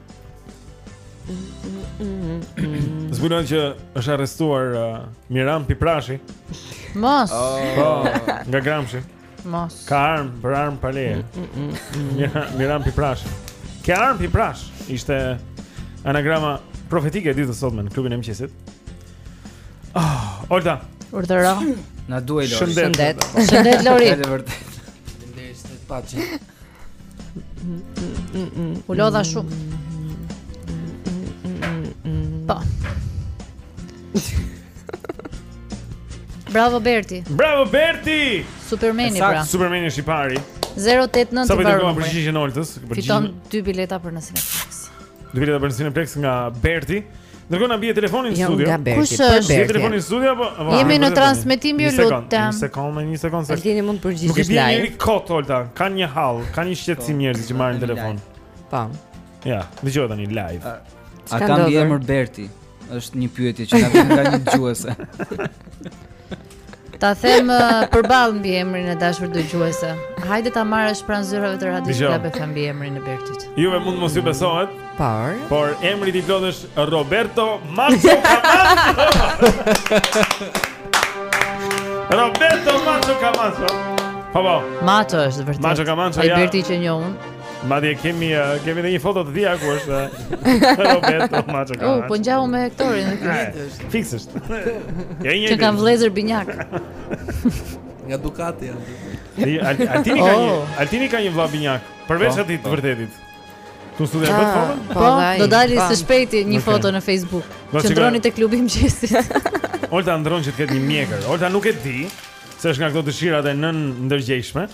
Zbulon që është arrestuar uh, Miran Piprashi. Mos. Oh. Po, nga Gramshi. Mos. Ka armë, për armë pa leje. Mm, mm, mm, Mira, Miran Piprash. Ka armë Piprash. Ishte anagrama profetike e ditës së sotme në klubin e mëngjesit. Oh, ah, Olta. Urdhëro. Na duhej Lori. Shëndet. Shëndet Lori. Faleminderit. Faleminderit, paçi. U lodha shumë. Po. Bravo Berti. Bravo Berti. Supermeni pra. Sa Supermeni është i pari. 089 Sa vetëm përgjigjen Oltës, përgjigjen. Fiton dy bileta për në Cine Dy bileta për në Plex nga Berti. Ndërkohë na bie telefoni në jo, studio. Nga Berti. Kush është? Bie telefoni në studio apo? Po, Jemi në transmetim ju lutem. Një sekond, një sekond. Sa dini mund të përgjigjesh live? Nuk bie njeri kot Olta. Kanë një hall, kanë një shqetësim po, njerëzit që marrin telefon. Po. Ja, dëgjoj tani live. A ka mbiemër Berti? Është një pyetje që na vjen nga një dëgjuese. Ta them përballë mbiemrin e dashur dëgjuese. Hajde ta marrësh pranë zyrave të radios Club e them mbiemrin e Bertit. Juve mund mos ju besohet. Por, por emri i plot është Roberto Macho Camacho. Roberto Macho Camacho. Po po. Macho është vërtet. Macho Camacho. Ai Berti që njoh unë. Madje kemi uh, kemi edhe një foto të tij ku është Roberto Macho. Po, po ngjan me Hektorin në këtë. Fizikisht. Ja një. Qenkan vëllezër binjakë. Nga Ducati janë. Ti Altini ka një, oh. Altini ka një vëlla binjak. Përveç po, atij të po. vërtetit. Tu studia ah, po, po? Po, do dalë së shpejti një foto në Facebook. Qëndroni te klubi i mëngjesit. Olta ëndërron që të ketë një mjekër. Olta nuk e di se është nga këto dëshirat e nënndërgjegjshme.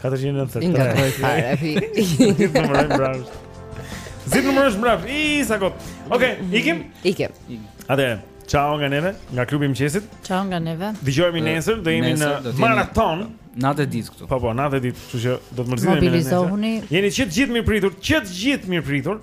493. Nga kërë fare, fi. Ti të më rëjmë brapsht. Ti të më rëjmë brapsht. I, sa kot. Oke, okay, ikim? Ikim. Atere, ciao nga neve, nga klubi i mëngjesit. Ciao nga neve. Dëgjohemi nesër, do jemi në maraton. Natë e ditë këtu. Po, po, natë e ditë, që ç'ke, do të mërzitemi në nesër. Mobilizohuni. Jeni që të gjithë mirëpritur, që të gjithë mirë pritur.